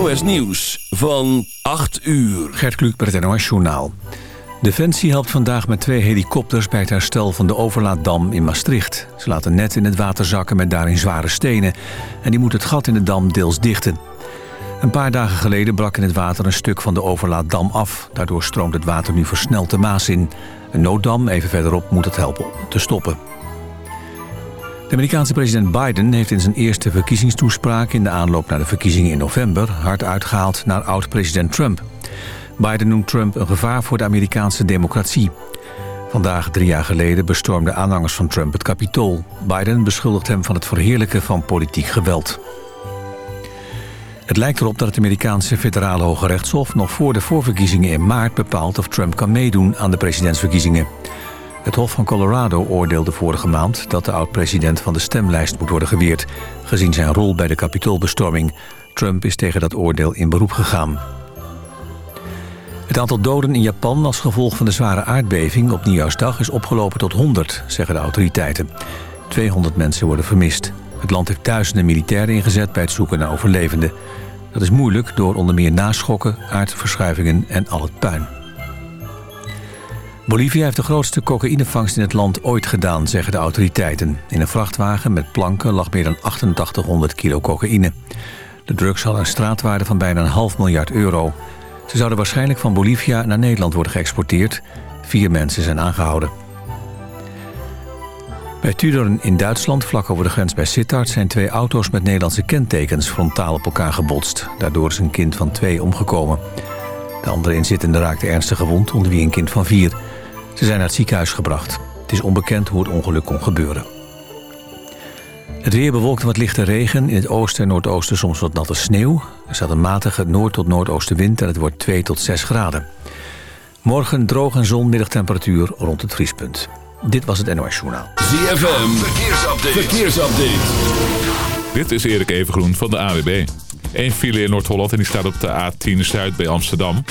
NOS Nieuws van 8 uur. Gert Kluk met Journaal. Defensie helpt vandaag met twee helikopters bij het herstel van de overlaaddam in Maastricht. Ze laten net in het water zakken met daarin zware stenen. En die moet het gat in de dam deels dichten. Een paar dagen geleden brak in het water een stuk van de overlaaddam af. Daardoor stroomt het water nu versneld de Maas in. Een nooddam even verderop moet het helpen te stoppen. De Amerikaanse president Biden heeft in zijn eerste verkiezingstoespraak... in de aanloop naar de verkiezingen in november... hard uitgehaald naar oud-president Trump. Biden noemt Trump een gevaar voor de Amerikaanse democratie. Vandaag, drie jaar geleden, bestormden aanhangers van Trump het Capitool. Biden beschuldigt hem van het verheerlijken van politiek geweld. Het lijkt erop dat het Amerikaanse federale Hoge Rechtshof... nog voor de voorverkiezingen in maart bepaalt of Trump kan meedoen aan de presidentsverkiezingen. Het Hof van Colorado oordeelde vorige maand dat de oud-president van de stemlijst moet worden geweerd... gezien zijn rol bij de kapitoolbestorming. Trump is tegen dat oordeel in beroep gegaan. Het aantal doden in Japan als gevolg van de zware aardbeving op Nieuwjaarsdag is opgelopen tot 100, zeggen de autoriteiten. 200 mensen worden vermist. Het land heeft duizenden militairen ingezet bij het zoeken naar overlevenden. Dat is moeilijk door onder meer naschokken, aardverschuivingen en al het puin. Bolivia heeft de grootste cocaïnevangst in het land ooit gedaan, zeggen de autoriteiten. In een vrachtwagen met planken lag meer dan 8800 kilo cocaïne. De drugs hadden een straatwaarde van bijna een half miljard euro. Ze zouden waarschijnlijk van Bolivia naar Nederland worden geëxporteerd. Vier mensen zijn aangehouden. Bij Tudorn in Duitsland, vlak over de grens bij Sittard... zijn twee auto's met Nederlandse kentekens frontaal op elkaar gebotst. Daardoor is een kind van twee omgekomen. De andere inzittenden raakte ernstig gewond, onder wie een kind van vier. Ze zijn naar het ziekenhuis gebracht. Het is onbekend hoe het ongeluk kon gebeuren. Het weer bewolkt wat lichte regen. In het oosten en noordoosten soms wat natte sneeuw. Er staat een matige noord- tot noordoostenwind en het wordt 2 tot 6 graden. Morgen droog en zon, middagtemperatuur rond het vriespunt. Dit was het NOS Journaal. ZFM, verkeersupdate. verkeersupdate. Dit is Erik Evengroen van de AWB. Eén file in Noord-Holland en die staat op de A10 Zuid bij Amsterdam.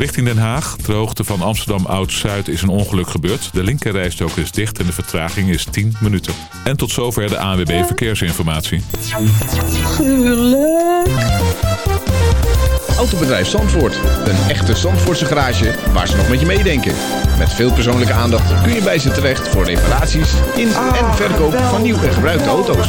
Richting Den Haag, de hoogte van Amsterdam Oud-Zuid, is een ongeluk gebeurd. De linkerrijstrook is dicht en de vertraging is 10 minuten. En tot zover de ANWB Verkeersinformatie. Autobedrijf Zandvoort. Een echte Zandvoortse garage waar ze nog met je meedenken. Met veel persoonlijke aandacht kun je bij ze terecht voor reparaties in en verkoop van nieuw en gebruikte auto's.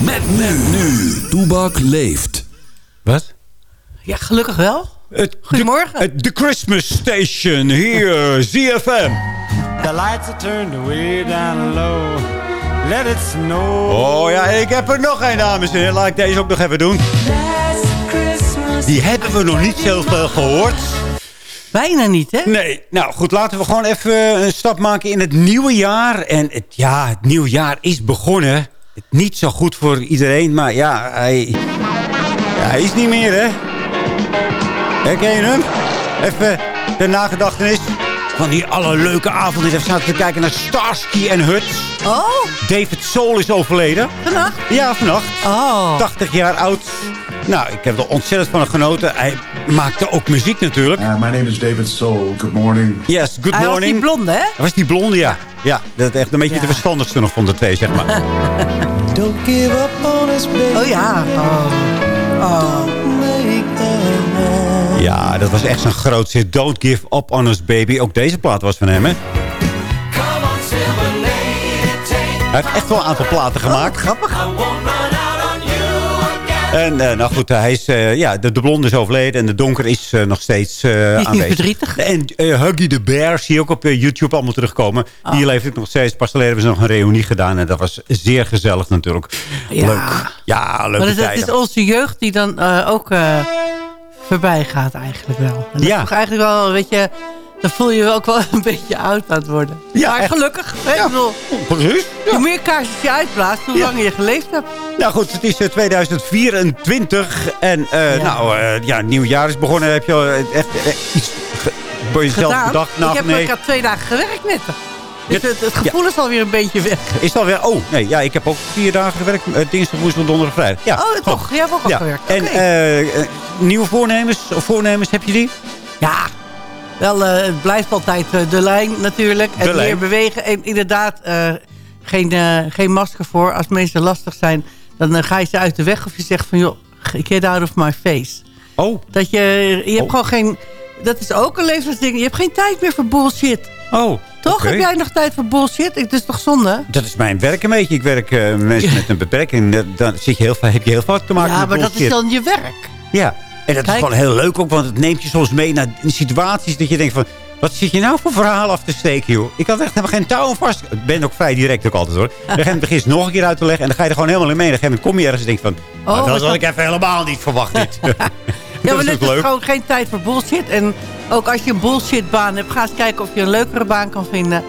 Met men nu. Toebak leeft. Wat? Ja, gelukkig wel. Het, Goedemorgen. De, de Christmas Station, hier, ZFM. The lights are turned way down low. Let it snow. Oh ja, ik heb er nog een, dames en heren. Laat ik deze ook nog even doen. Die hebben we nog niet zoveel gehoord. Bijna niet, hè? Nee, nou goed, laten we gewoon even een stap maken in het nieuwe jaar. En het, ja, het nieuwe jaar is begonnen. Niet zo goed voor iedereen, maar ja, hij, ja, hij is niet meer, hè? Herken je hem? Even de nagedachtenis van die alle leuke avonden. Even zaten te kijken naar Starsky en Hutch. Oh, David Soul is overleden. vannacht? Ja, vannacht. Oh. 80 jaar oud. Nou, ik heb er ontzettend van genoten. Hij maakte ook muziek natuurlijk. Uh, my name is David Soul. Good morning. Yes, good Hij was morning. die blonde, hè? Hij was die blonde, ja. Ja, dat is echt een beetje Ja. de verstandigste nog van de twee, zeg maar. Don't give up on us, baby. Oh ja. Oh. Oh. Ja, dat was echt zo'n groot zit. Don't give up on us, baby. Ook deze plaat was van hem, hè? Hij heeft echt wel een aantal platen gemaakt. Grappig. En eh, nou goed, hij is, eh, ja, de, de blonde is overleden en de donker is eh, nog steeds aanwezig. verdrietig? En Huggy the Bear zie je ook op YouTube allemaal terugkomen. Die leeft nog steeds. Pas geleden hebben ze nog een reunie gedaan. En dat was zeer gezellig natuurlijk. Ja. Leuk. Ja, leuke Maar het, is onze jeugd die dan ook voorbij gaat eigenlijk wel. En dat Ja. is toch eigenlijk wel, weet je... dan voel je je ook wel een beetje oud aan het worden. Ja, maar echt. gelukkig. Hè, Ja. bedoel, Precies. Hoe meer kaarsjes je uitblaast, hoe Ja. langer je geleefd hebt. Nou goed, het is eh, 2024 en eh, Ja. nou, eh, ja, het nieuwe jaar is begonnen. Heb je al echt iets voor jezelf Gedaan. bedacht? Nou, ik, heb, nee. twee dagen gewerkt net. Dus Ja, het, het gevoel is alweer een beetje weg. Is het alweer? Oh, nee, ja, ik heb ook vier dagen gewerkt. eh, dinsdag, woensdag, donderdag, vrijdag. Ja, Oh, toch? Jij hebt ook al Ja. gewerkt. En eh, nieuwe voornemens of voornemens, heb je die? Ja, wel, eh, het blijft altijd eh, de lijn natuurlijk. En De meer lijn. bewegen. En inderdaad, eh, geen, geen masker voor. Als mensen lastig zijn, dan ga je ze uit de weg. Of je zegt van, joh, get out of my face. Oh, Dat je, je hebt Oh. gewoon geen... Dat is ook een levensding. Je hebt geen tijd meer voor bullshit. oh. Toch? Heb jij nog tijd voor bullshit? Het is toch zonde? Dat is mijn werk een beetje. Ik werk met mensen met een beperking. Dan zit je heel, heb je heel vaak te maken Ja, met maar dat is bullshit. dan je werk. Ja, en dat Kijk. is gewoon heel leuk ook, want het neemt je soms mee naar situaties dat je denkt van... Wat zit je nou voor verhaal af te steken, joh? Ik had echt helemaal geen touw vast. Ik ben ook vrij direct ook altijd, hoor. Dan ga je het begin nog een keer uit te leggen en dan ga je er gewoon helemaal in mee. Dan je- kom je ergens en denk van... Oh, Oh, dat wat had ik even helemaal niet verwacht, dit. Ja, dat maar is dit is leuk. gewoon geen tijd voor bullshit. En ook als je een bullshitbaan hebt, ga eens kijken of je een leukere baan kan vinden.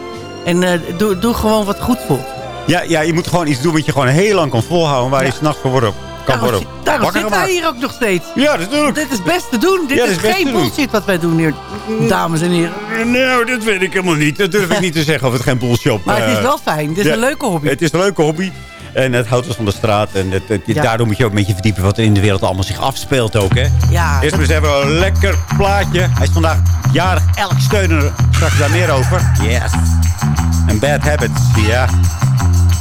En eh, doe, doe gewoon wat goed voelt. Ja, ja, je moet gewoon iets doen wat je gewoon heel lang kan volhouden. Waar je s'nachts voor worden, kan Daarom, worden daarom zitten wij hier ook nog steeds. Ja, natuurlijk. Dit is best te doen. Dit Ja, is, dit is geen bullshit wat wij doen hier, dames en heren. Nou, dat weet ik helemaal niet. Dat durf ik niet te zeggen of het geen bullshit Maar het is eh, wel fijn. Het is ja, een leuke hobby. Het is een leuke hobby. En het houdt ons van de straat. En het, het- Ja. daardoor moet je ook een beetje verdiepen wat er in de wereld allemaal zich afspeelt ook, hè? Ja, Eerst maar eens even een lekker plaatje. Hij is vandaag jarig. Elk steuner. Straks daar meer over. Yes. En bad habits, ja.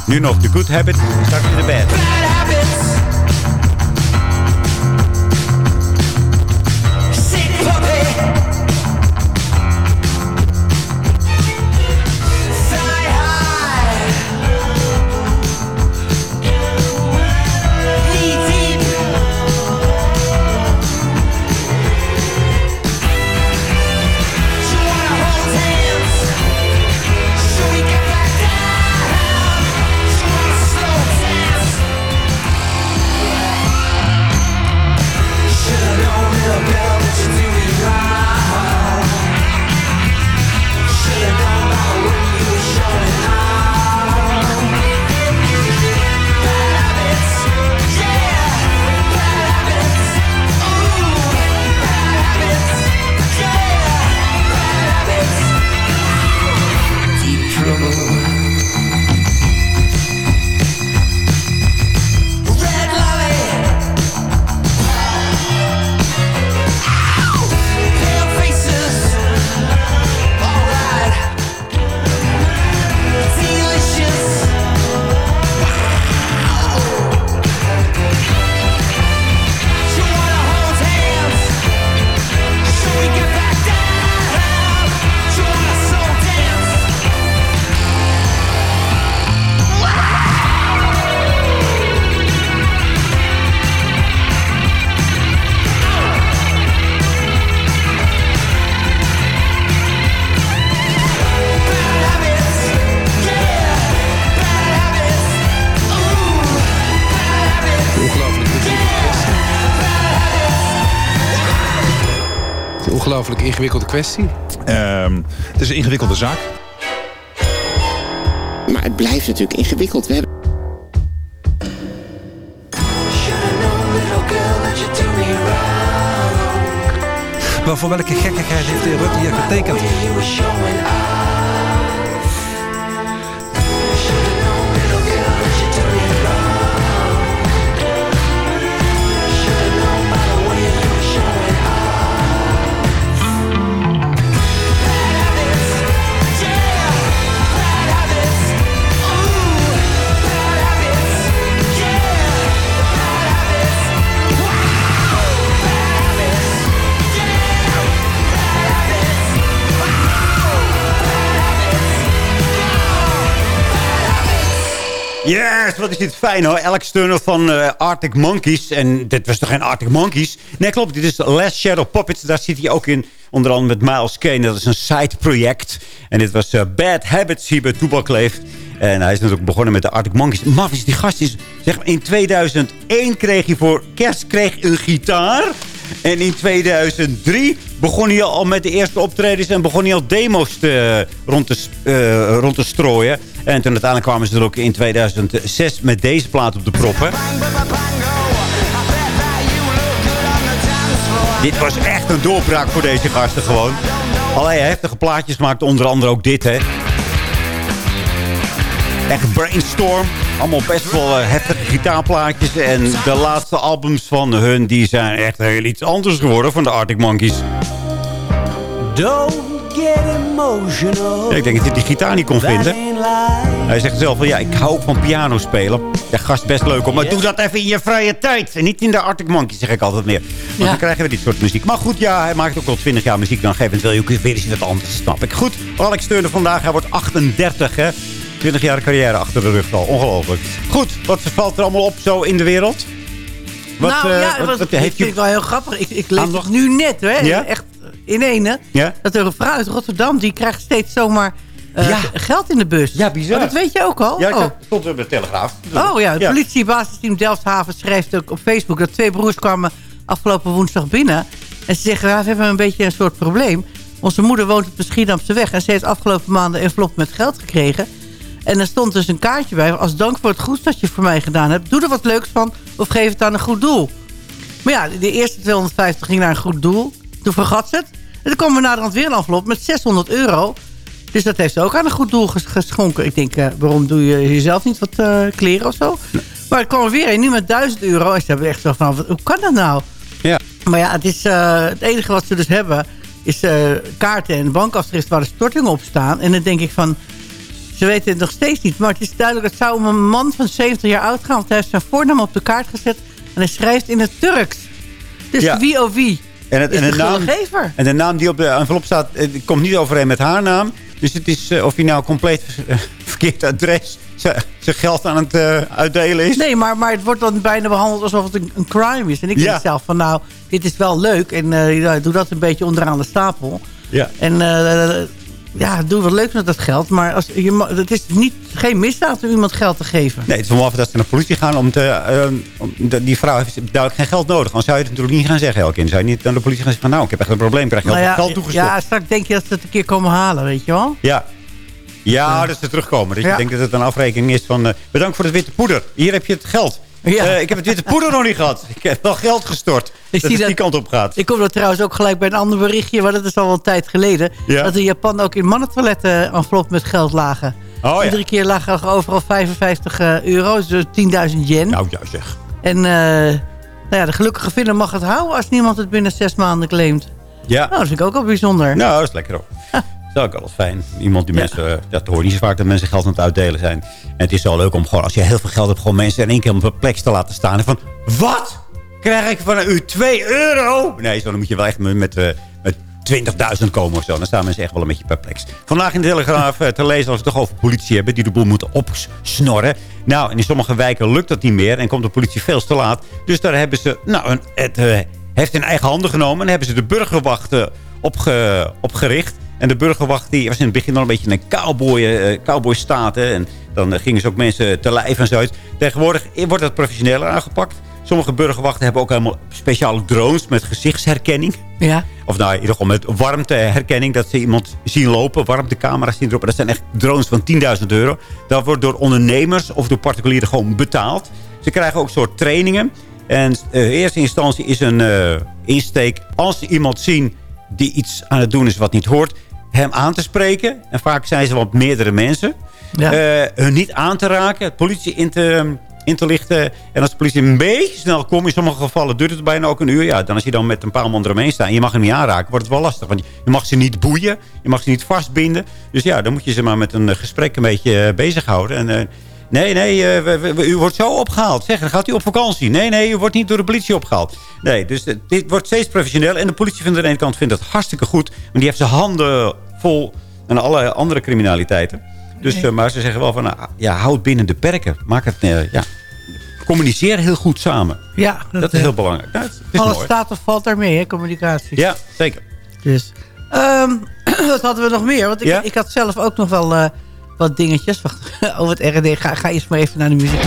Nu nog de good habits. Straks de bad. een ingewikkelde kwestie. Ehm, het is een ingewikkelde zaak. Maar het blijft natuurlijk ingewikkeld. We hebben Maar voor welke gekkigheid heeft de Rutte hier getekend? Yes, wat is dit fijn hoor. Elk steuner van eh, Arctic Monkeys. En dit was toch geen Arctic Monkeys? Nee, klopt. Dit is Last Shadow Puppets. Daar zit hij ook in. Onder andere met Miles Kane. Dat is een side project. En dit was eh, Bad Habits hier bij Toebak leeft. En hij is natuurlijk begonnen met de Arctic Monkeys. Maf is die gast is... Zeg maar, in 2001 kreeg hij voor kerst kreeg een gitaar. En in 2003 begon hij al met de eerste optredens... en begon hij al demo's te, rond, eh, rond te strooien. En toen uiteindelijk kwamen ze er ook in 2006 met deze plaat op de proppen. Dit was echt een doorbraak voor deze gasten gewoon. Allerlei heftige plaatjes gemaakt, onder andere ook dit, hè. Echt brainstorm. Allemaal best wel eh, heftige gitaarplaatjes. En de laatste albums van hun, die zijn echt heel iets anders geworden van de Arctic Monkeys. Don't get. Ja, ik denk dat hij die gitaar niet kon vinden. Hij zegt zelf van, ja, ik hou ook van piano spelen. Ja, gast, best leuk, hoor, maar doe dat even in je vrije tijd. En niet in de Arctic Monkeys, zeg ik altijd meer. Want Ja. dan krijgen we dit soort muziek. Maar goed, ja, hij maakt ook al 20 jaar muziek. Dan geef wil je ook weer eens wat anders, snap ik. Goed, Alex Turner vandaag, hij wordt 38, hè. 20 jaar carrière achter de rug al. Ongelooflijk. Goed, wat valt er allemaal op zo in de wereld? Wat, nou eh, ja, wat- wat, wat ik heeft vind ik wel heel grappig. Ik, ik lees het nu net, hè. Ja? Echt in ene. Ja? Dat er een vrouw uit Rotterdam, die krijgt steeds zomaar eh, Ja. geld in de bus. Ja, bizar. Oh, dat weet je ook al? Ja, ik oh. stond op de Telegraaf. Oh ja, het Ja. politiebasisteam Delfshaven schrijft ook op Facebook... dat twee broers kwamen afgelopen woensdag binnen. En ze zeggen, we hebben een beetje een soort probleem. Onze moeder woont op de Schiedamse weg... en ze heeft afgelopen maanden een envelop met geld gekregen. En er stond dus een kaartje bij... als dank voor het goeds dat je voor mij gedaan hebt... doe er wat leuks van of geef het aan een goed doel. Maar ja, de eerste 250 ging naar een goed doel. Toen vergat ze het. En toen kwam er naderhand weer een envelop met 600 euro... Dus dat heeft ze ook aan een goed doel ges- geschonken. Ik denk, eh, waarom doe je jezelf niet wat eh, kleren of zo? Maar er kwam er weer een, nu met 1000 euro. En ze hebben echt zo van, wat- hoe kan dat nou? Ja. Maar ja, het, is, eh, het enige wat ze dus hebben... is kaarten en bankafschrift waar de stortingen op staan. En dan denk ik van... Ze weten het nog steeds niet. Maar het is duidelijk, het zou om een man van 70 jaar oud gaan. Want hij heeft zijn voornaam op de kaart gezet. En hij schrijft in het Turks. Dus Ja. wie of wie En, het, en, de de naam, en de naam die op de envelop staat, eh, komt niet overeen met haar naam. Dus het is eh, of hij nou compleet eh, verkeerd adres zijn geld aan het uitdelen is. Nee, maar, maar het wordt dan bijna behandeld alsof het een, een crime is. En ik Ja. denk zelf van nou, dit is wel leuk. En doe dat een beetje onderaan de stapel. Ja. En ja, doe wat leuks met dat geld. Maar als, je, het is niet, geen misdaad om iemand geld te geven. Nee, het is wel af dat ze naar de politie gaan. Om te, eh, om, de- die vrouw heeft duidelijk geen geld nodig. Anders zou je het natuurlijk niet gaan zeggen elke keer. Dan zou je niet naar de politie gaan zeggen van... nou, ik heb echt een probleem. Ik krijg heel Nou ja, geld toegestopt. ja, straks denk je dat ze het een keer komen halen, weet je wel. Ja. Ja, dat ze terugkomen. Dat je Ja. denkt dat het een afrekening is van... eh, bedankt voor het witte poeder. Hier heb je het geld. Ja. Eh, ik heb het witte poeder nog niet gehad. Ik heb wel geld gestort. dat zie het dat- die kant op gaat. Ik kom er trouwens ook gelijk bij een ander berichtje. Maar dat is al wel een tijd geleden. Ja. Dat in Japan ook in mannentoiletten envelop met geld lagen. Oh, ja. Iedere keer lagen er overal 55 eh, euro. Dus 10.000 yen. Nou, ja zeg. En eh, nou ja, de gelukkige vinder mag het houden als niemand het binnen zes maanden claimt. Ja. Nou, dat vind ik ook wel bijzonder. Nou, dat is lekker ook. Dat is ook altijd fijn. Iemand die mensen... eh, Dat hoor je niet zo vaak dat mensen geld aan het uitdelen zijn. En het is zo leuk om gewoon... Als je heel veel geld hebt... Gewoon mensen in één keer op een plek te laten staan. En van... Wat? Krijg ik van u 2 euro? Nee, zo dan moet je wel echt met, met, eh, met 20.000 komen of zo. Dan staan mensen echt wel een beetje perplex. Vandaag in de Telegraaf eh, te lezen als we het toch over politie hebben... die de boel moeten opsnorren. Nou, en in sommige wijken lukt dat niet meer... en komt de politie veel te laat. Dus daar hebben ze... Nou, een, het eh, heeft in eigen handen genomen... en hebben ze de burgerwachten opge, opgericht... En de burgerwacht die was in het begin al een beetje een cowboy, eh, cowboy staat. hè. En dan eh, gingen ze ook mensen te lijf en zo uit. Tegenwoordig wordt dat professioneler aangepakt. Sommige burgerwachten hebben ook helemaal speciale drones met gezichtsherkenning. Ja. Of nou, in ieder geval met warmteherkenning. Dat ze iemand zien lopen, warmtecamera's zien erop. Dat zijn echt drones van 10.000 euro. Dat wordt door ondernemers of door particulieren gewoon betaald. Ze krijgen ook soort trainingen. En eh, in eerste instantie is een eh, insteek... als ze iemand zien die iets aan het doen is wat niet hoort... hem aan te spreken. En vaak zijn ze wat meerdere mensen. Ja. Eh, hun niet aan te raken. Het politie in te, in te lichten. En als de politie een beetje snel komt... in sommige gevallen duurt het bijna ook een uur. Ja, dan als je dan met een paar man eromheen staat... en je mag hem niet aanraken, wordt het wel lastig. Want je mag ze niet boeien. Je mag ze niet vastbinden. Dus ja, dan moet je ze maar met een eh, gesprek een beetje eh, bezighouden. En... Nee, nee, we- we- u wordt zo opgehaald. Zeg, dan gaat u op vakantie. Nee, nee, u wordt niet door de politie opgehaald. Nee, dus dit wordt steeds professioneel. En de politie vindt aan de ene kant vindt het hartstikke goed. Want die heeft zijn handen vol aan alle andere criminaliteiten. Dus, eh, maar ze zeggen wel van, nou, ja, houd binnen de perken. Maak het, eh, ja, communiceer heel goed samen. Ja, Dat is eh, heel belangrijk. Nou, het is Alles mooi. staat of valt daarmee, hè, communicatie. Ja, zeker. Dus. Ehm, wat hadden we nog meer? Want ik, Ja? ik had zelf ook nog wel wat dingetjes. Wacht, over het RD. Ga, ga eerst maar even naar de muziek.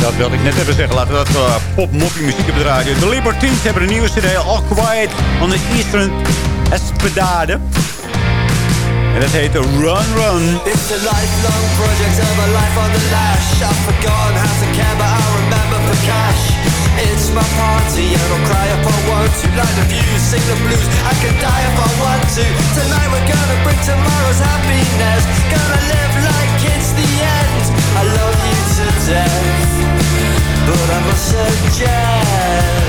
Dat wilde ik net even zeggen. Laten we dat uh, pop moppie muziek hebben draaien. De Libertines hebben een nieuwe cd. All Quiet on the Eastern Espedade. En dat heet Run Run. It's a lifelong project of a life on the lash. I've forgotten how to care, but I remember for cash. It's my party and I'll cry if I want to. Light the views, sing the blues. I can die if I want to. Tonight we're gonna bring tomorrow's happiness. Gonna live like it's the end. I love you to death, but I must suggest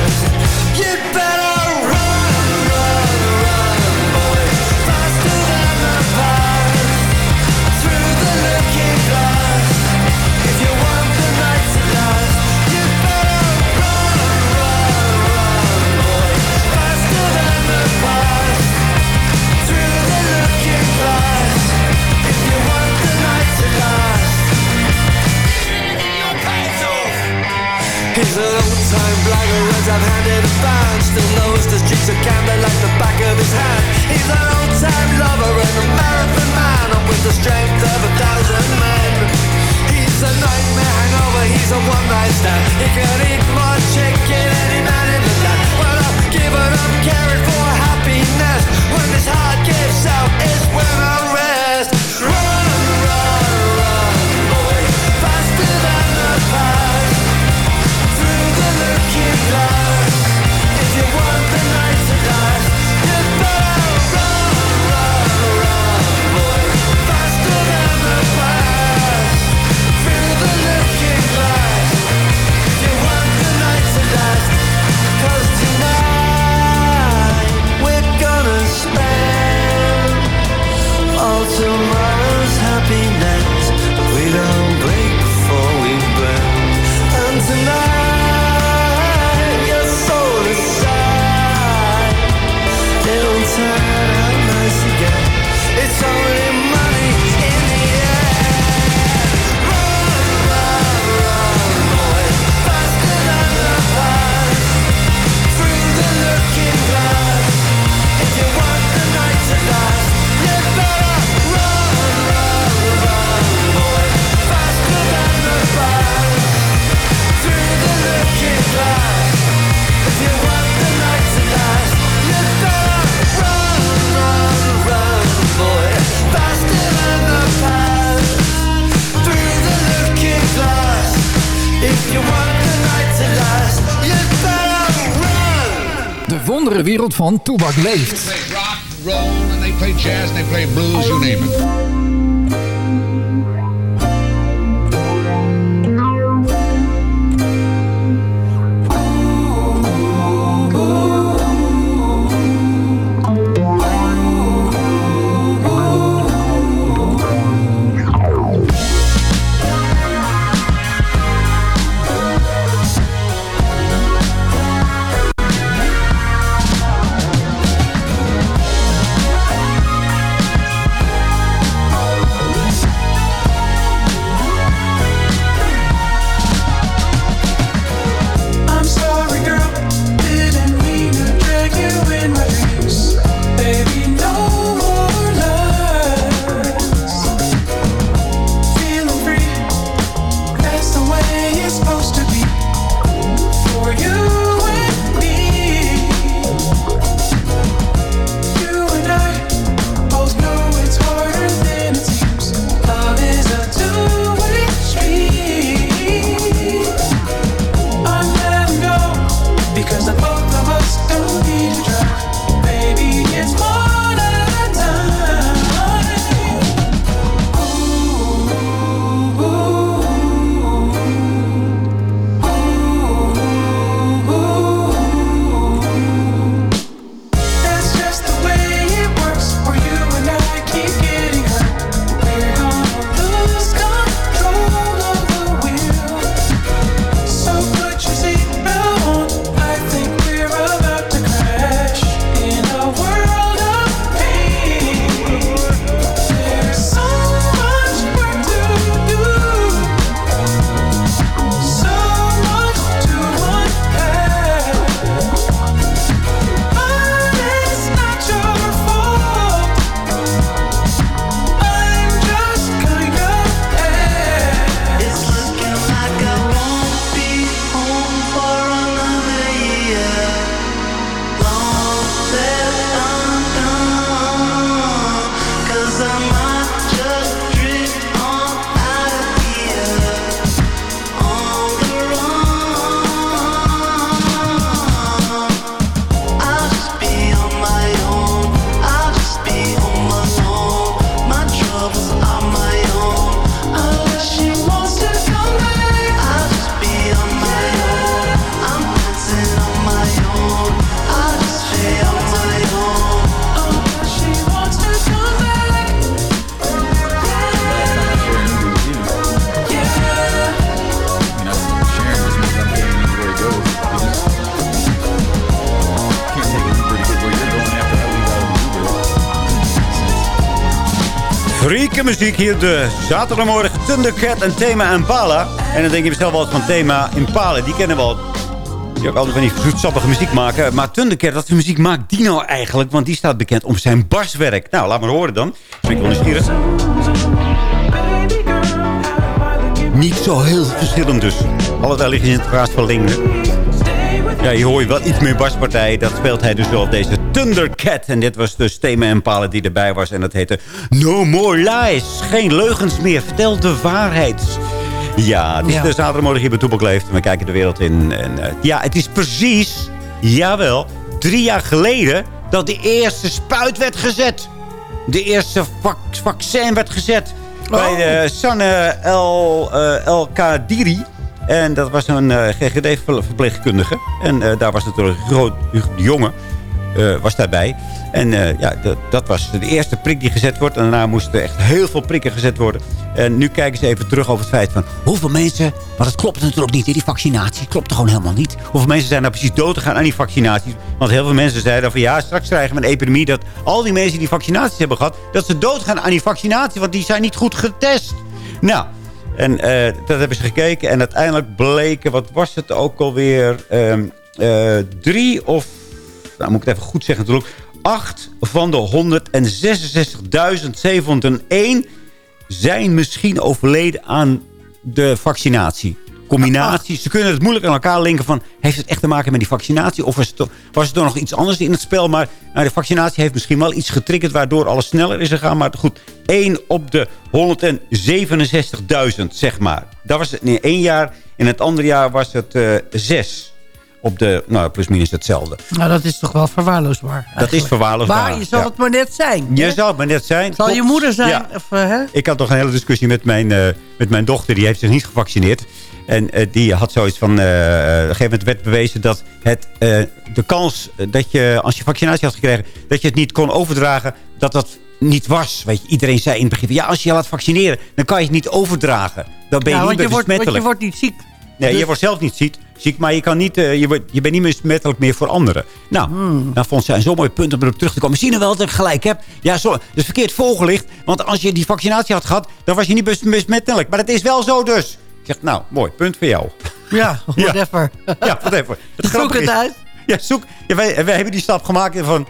an old-time blagger, runs I've handed a band Still knows the streets of Camden like the back of his hand. He's an old-time lover and a marathon man And with the strength of a thousand men. He's a nightmare hangover, he's a one-night stand. He can eat more chicken any man in the land. Well, I've given up caring for happiness. When this heart gives out is when I happiness. We don't break before we burn. And tonight, wereld van Toebak leeft. They play rock, roll, and they play jazz, and they play blues, you name it. Both of us don't need to try. Baby, it's one muziek hier de zaterdagmorgen Thundercat en Thema Impala. En dan denk je mezelf wel eens van Thema Impala. Die kennen we al. Die ook altijd van die zoetsappige muziek maken. Maar Thundercat, wat voor muziek maakt die nou eigenlijk? Want die staat bekend om zijn baswerk. Nou, laat maar horen dan. Ben ik wel nieuwsgierig. Niet zo heel verschillend dus. Allebei liggen in het elkaars verlengde. Ja, hier hoor je wel iets meer baspartij. Dat speelt hij dus wel op deze Thundercat. En dit was dus thema en palen die erbij was. En dat heette No More Lies. Geen leugens meer. Vertel de waarheid. Ja, het is Ja. de zaterdagmorgen hier bij Toepak Leeft. En we kijken de wereld in. En, eh, ja, het is precies, jawel, drie jaar geleden... dat de eerste spuit werd gezet. De eerste vac- vaccin werd gezet. Bij de Sanne El, eh, El Kadiri. En dat was een eh, GGD-verpleegkundige. En eh, daar was natuurlijk een groot jongen eh, was daarbij. En ja, dat, dat was de eerste prik die gezet wordt. En daarna moesten echt heel veel prikken gezet worden. En nu kijken ze even terug over het feit van... hoeveel mensen... Want het klopt natuurlijk niet, hè, die vaccinatie. Klopt gewoon helemaal niet. Hoeveel mensen zijn nou precies dood gegaan aan die vaccinaties? Want heel veel mensen zeiden van... ja, straks krijgen we een epidemie... dat al die mensen die vaccinaties hebben gehad... dat ze doodgaan aan die vaccinatie. Want die zijn niet goed getest. Nou... En eh, dat hebben ze gekeken. En uiteindelijk bleken, wat was het ook alweer? Ehm eh, drie of, nou moet ik het even goed zeggen natuurlijk. Acht van de 166.701 zijn misschien overleden aan de vaccinatie. Combinatie. Ze kunnen het moeilijk aan elkaar linken van... heeft het echt te maken met die vaccinatie? Of was het, toch- was het toch nog iets anders in het spel? Maar nou, de vaccinatie heeft misschien wel iets getriggerd... waardoor alles sneller is gegaan. Maar goed, 1 op de 167.000, zeg maar. Dat was het in één jaar. In het andere jaar was het eh 6. Op de, nou, plus minus hetzelfde. Nou, dat is toch wel verwaarloosbaar. Dat is verwaarloosbaar. Maar je zal ja. het maar net zijn. Je zal het maar net zijn. Zal je moeder zijn? Ja. Of, eh, hè? Ik had nog een hele discussie met mijn, eh, met mijn dochter. Die heeft zich niet gevaccineerd. En eh, die had zoiets van... eh, op een gegeven moment werd bewezen dat het, eh, de kans dat je... als je vaccinatie had gekregen... dat je het niet kon overdragen... dat dat niet was. Weet je, iedereen zei in het begin... van, ja, als je je laat vaccineren... dan kan je het niet overdragen. Dan ben je ja, niet meer wordt, want je besmettelijk. wordt niet ziek. Nee, Dus- je wordt zelf niet ziek, ziek maar je, kan niet, eh, je, wordt, je bent niet meer besmettelijk meer voor anderen. Nou, Hmm. dan vond zij een zo'n mooi punt om erop terug te komen. Zie je nou wel dat ik gelijk heb? Ja, zo, is verkeerd volgelicht. Want als je die vaccinatie had gehad, dan was je niet bes- besmettelijk. Maar dat is wel zo dus. Ik zeg, nou, mooi, punt voor jou. Ja, whatever. Ja, whatever. Het Zoek het is- uit. Ja, zoek. Ja, wij, wij hebben die stap gemaakt van,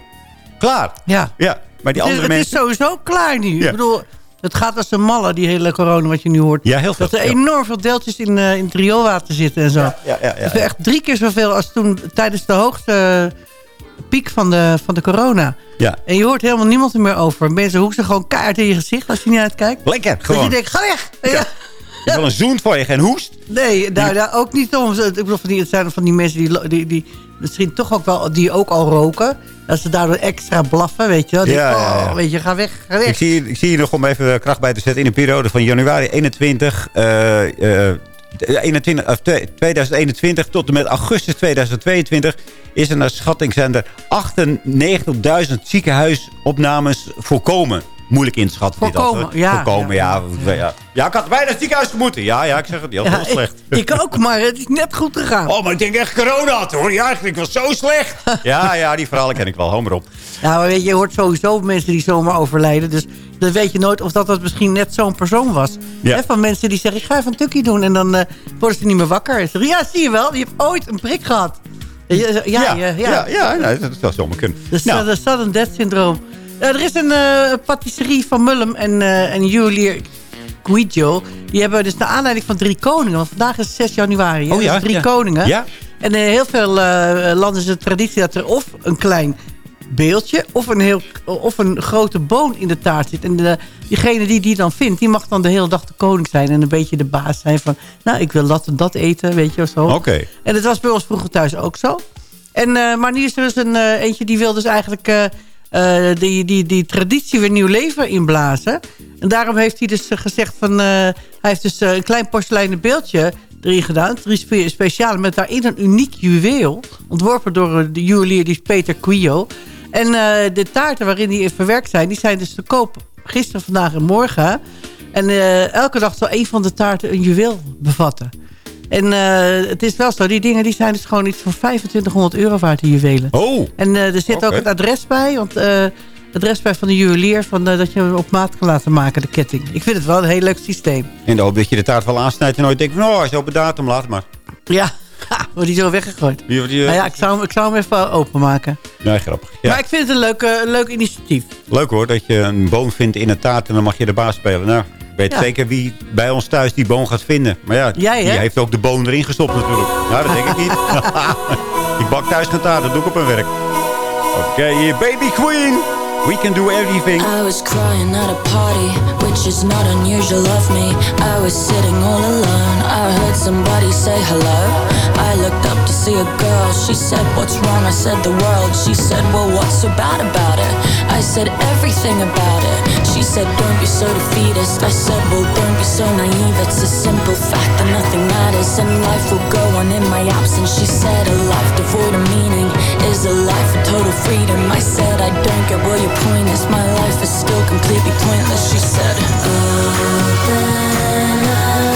klaar. Ja. Ja, maar die Het is, andere het is mensen... sowieso klaar nu. Ja. Ik bedoel, het gaat als een malle, die hele corona wat je nu hoort. Ja, heel veel. Dat er ja. enorm veel deeltjes in, eh, in het rioolwater zitten en zo. Ja, ja, ja, Dat is echt drie keer zoveel als toen tijdens de hoogste piek van de, van de corona. Ja. En je hoort helemaal niemand er meer over. Mensen hoesten gewoon kaart in je gezicht als je niet uitkijkt. Lekker, Dat gewoon. je denkt, ga weg! Ja. Ik wil een zoen voor je, geen hoest. Nee, nou, nou, ook niet om. Ik bedoel, van die, het zijn van die mensen die, die, die misschien toch ook wel, die ook al roken. Dat ze daardoor extra blaffen, weet je wel. Ja, denken, ja, ja. oh, weet je, ga weg, ga weg. Ik zie, ik zie hier nog om even kracht bij te zetten. In de periode van januari 21, eh, eh, 21, of twee- 2021 tot en met augustus 2022... is er naar schatting zijn er 98.000 ziekenhuisopnames voorkomen. Moeilijk inschatten. dit Voorkomen, altijd. ja, Voorkomen, ja. Ja, ja. ik had bijna het ziekenhuis gemoeten. Ja, ja, ik zeg het. Ja, Ja, heel slecht. Ik, ik ook, maar het is net goed gegaan. Oh, maar ik denk echt corona had, hoor. Ja, ik was zo slecht. Ja, ja, die verhalen ken ik wel. Hou maar op. Ja, maar weet je, je hoort sowieso mensen die zomaar overlijden. Dus dan weet je nooit of dat, dat misschien net zo'n persoon was. Ja. Van mensen die zeggen, ik ga even een tukkie doen. En dan eh, worden ze niet meer wakker. En ze zeggen, ja, zie je wel, je hebt ooit een prik gehad. Ja, ja, ja. ja, ja. ja, nou, dat zou zomaar kunnen. De Nou, de sudden death syndroom. Eh, er is een eh, patisserie van Mullum en, eh en juwelier Guido. Die hebben dus de aanleiding van Drie Koningen. Want vandaag is 6 januari. hè, Oh ja, dus Drie ja. Koningen. Ja. En in heel veel landen is het traditie dat er of een klein beeldje... of een, heel, of een grote boon in de taart zit. En de, diegene die die dan vindt, die mag dan de hele dag de koning zijn... en een beetje de baas zijn van... nou, ik wil dat en dat eten, weet je of zo. Oké. En dat was bij ons vroeger thuis ook zo. En, eh, maar nu is er dus een eentje die wil dus eigenlijk eh, die, die, die traditie weer nieuw leven inblazen. En daarom heeft hij dus eh, gezegd van... eh, hij heeft dus een klein porseleinen beeldje erin gedaan. Drie spe speciale met daarin een uniek juweel. Ontworpen door de juwelier, die is Peter Quio. En de taarten waarin die verwerkt zijn... die zijn dus te koop gisteren, vandaag en morgen. En elke dag zal een van de taarten een juweel bevatten. En eh, het is wel zo, die dingen die zijn dus gewoon iets van 2500 euro waard, die juwelen. Oh, En eh, er zit ook het adres bij, want eh, adres bij van de juwelier... Van, dat je hem op maat kan laten maken, de ketting. Ik vind het wel een heel leuk systeem. En de hoop dat je de taart wel aansnijdt en nooit denkt... van, oh, hij is op een datum, laat maar. Ja, wordt die zo weggegooid. Die, Nou ja, ik zou, hem, ik zou hem even openmaken. Nee, grappig. Ja. Maar ik vind het een leuk, eh, een leuk initiatief. Leuk hoor, dat je een boon vindt in een taart en dan mag je de baas spelen. Nou, ik weet Ja. zeker wie bij ons thuis die boon gaat vinden. Maar ja, Jij, die hè? heeft ook de boon erin gestopt natuurlijk. Nou, dat denk ik niet. ik bak thuis geen taart, dat doe ik op mijn werk. Oké, hier, Baby Queen. We can do everything. I was crying at a party, which is not unusual of me. I was sitting all alone. I heard somebody say hello. I looked up to see a girl. She said, What's wrong? I said, The world. She said, Well, what's so bad about it? I said, Everything about it. She said, Don't be so defeatist. I said, Well, don't be so naive. It's a simple fact that nothing matters and life will go on in my absence. She said, A life devoid of meaning is a life of total freedom. I said, I don't get what your point is. My life is still completely pointless. She said, Open up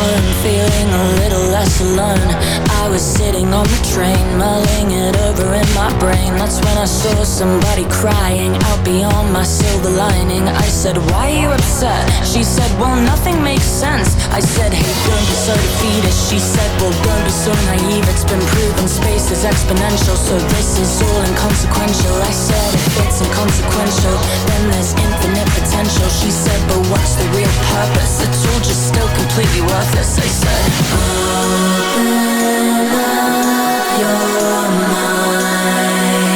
home, feeling a little less alone. Was sitting on the train, mulling it over in my brain. That's when I saw somebody crying out beyond my silver lining. I said, Why are you upset? She said, Well, nothing makes sense. I said, Hey, don't be so defeated. She said, Well, don't be so naive. It's been proven space is exponential, so this is all inconsequential. I said, If it's inconsequential, then there's infinite potential. She said, But what's the real purpose? It's all just still completely worthless. I said, Open up your mind.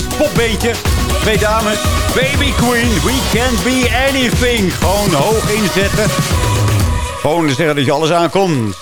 Fris popbeentje. Twee dames, Baby Queen, we can be anything. Gewoon hoog inzetten. Gewoon zeggen dat je alles aankomt.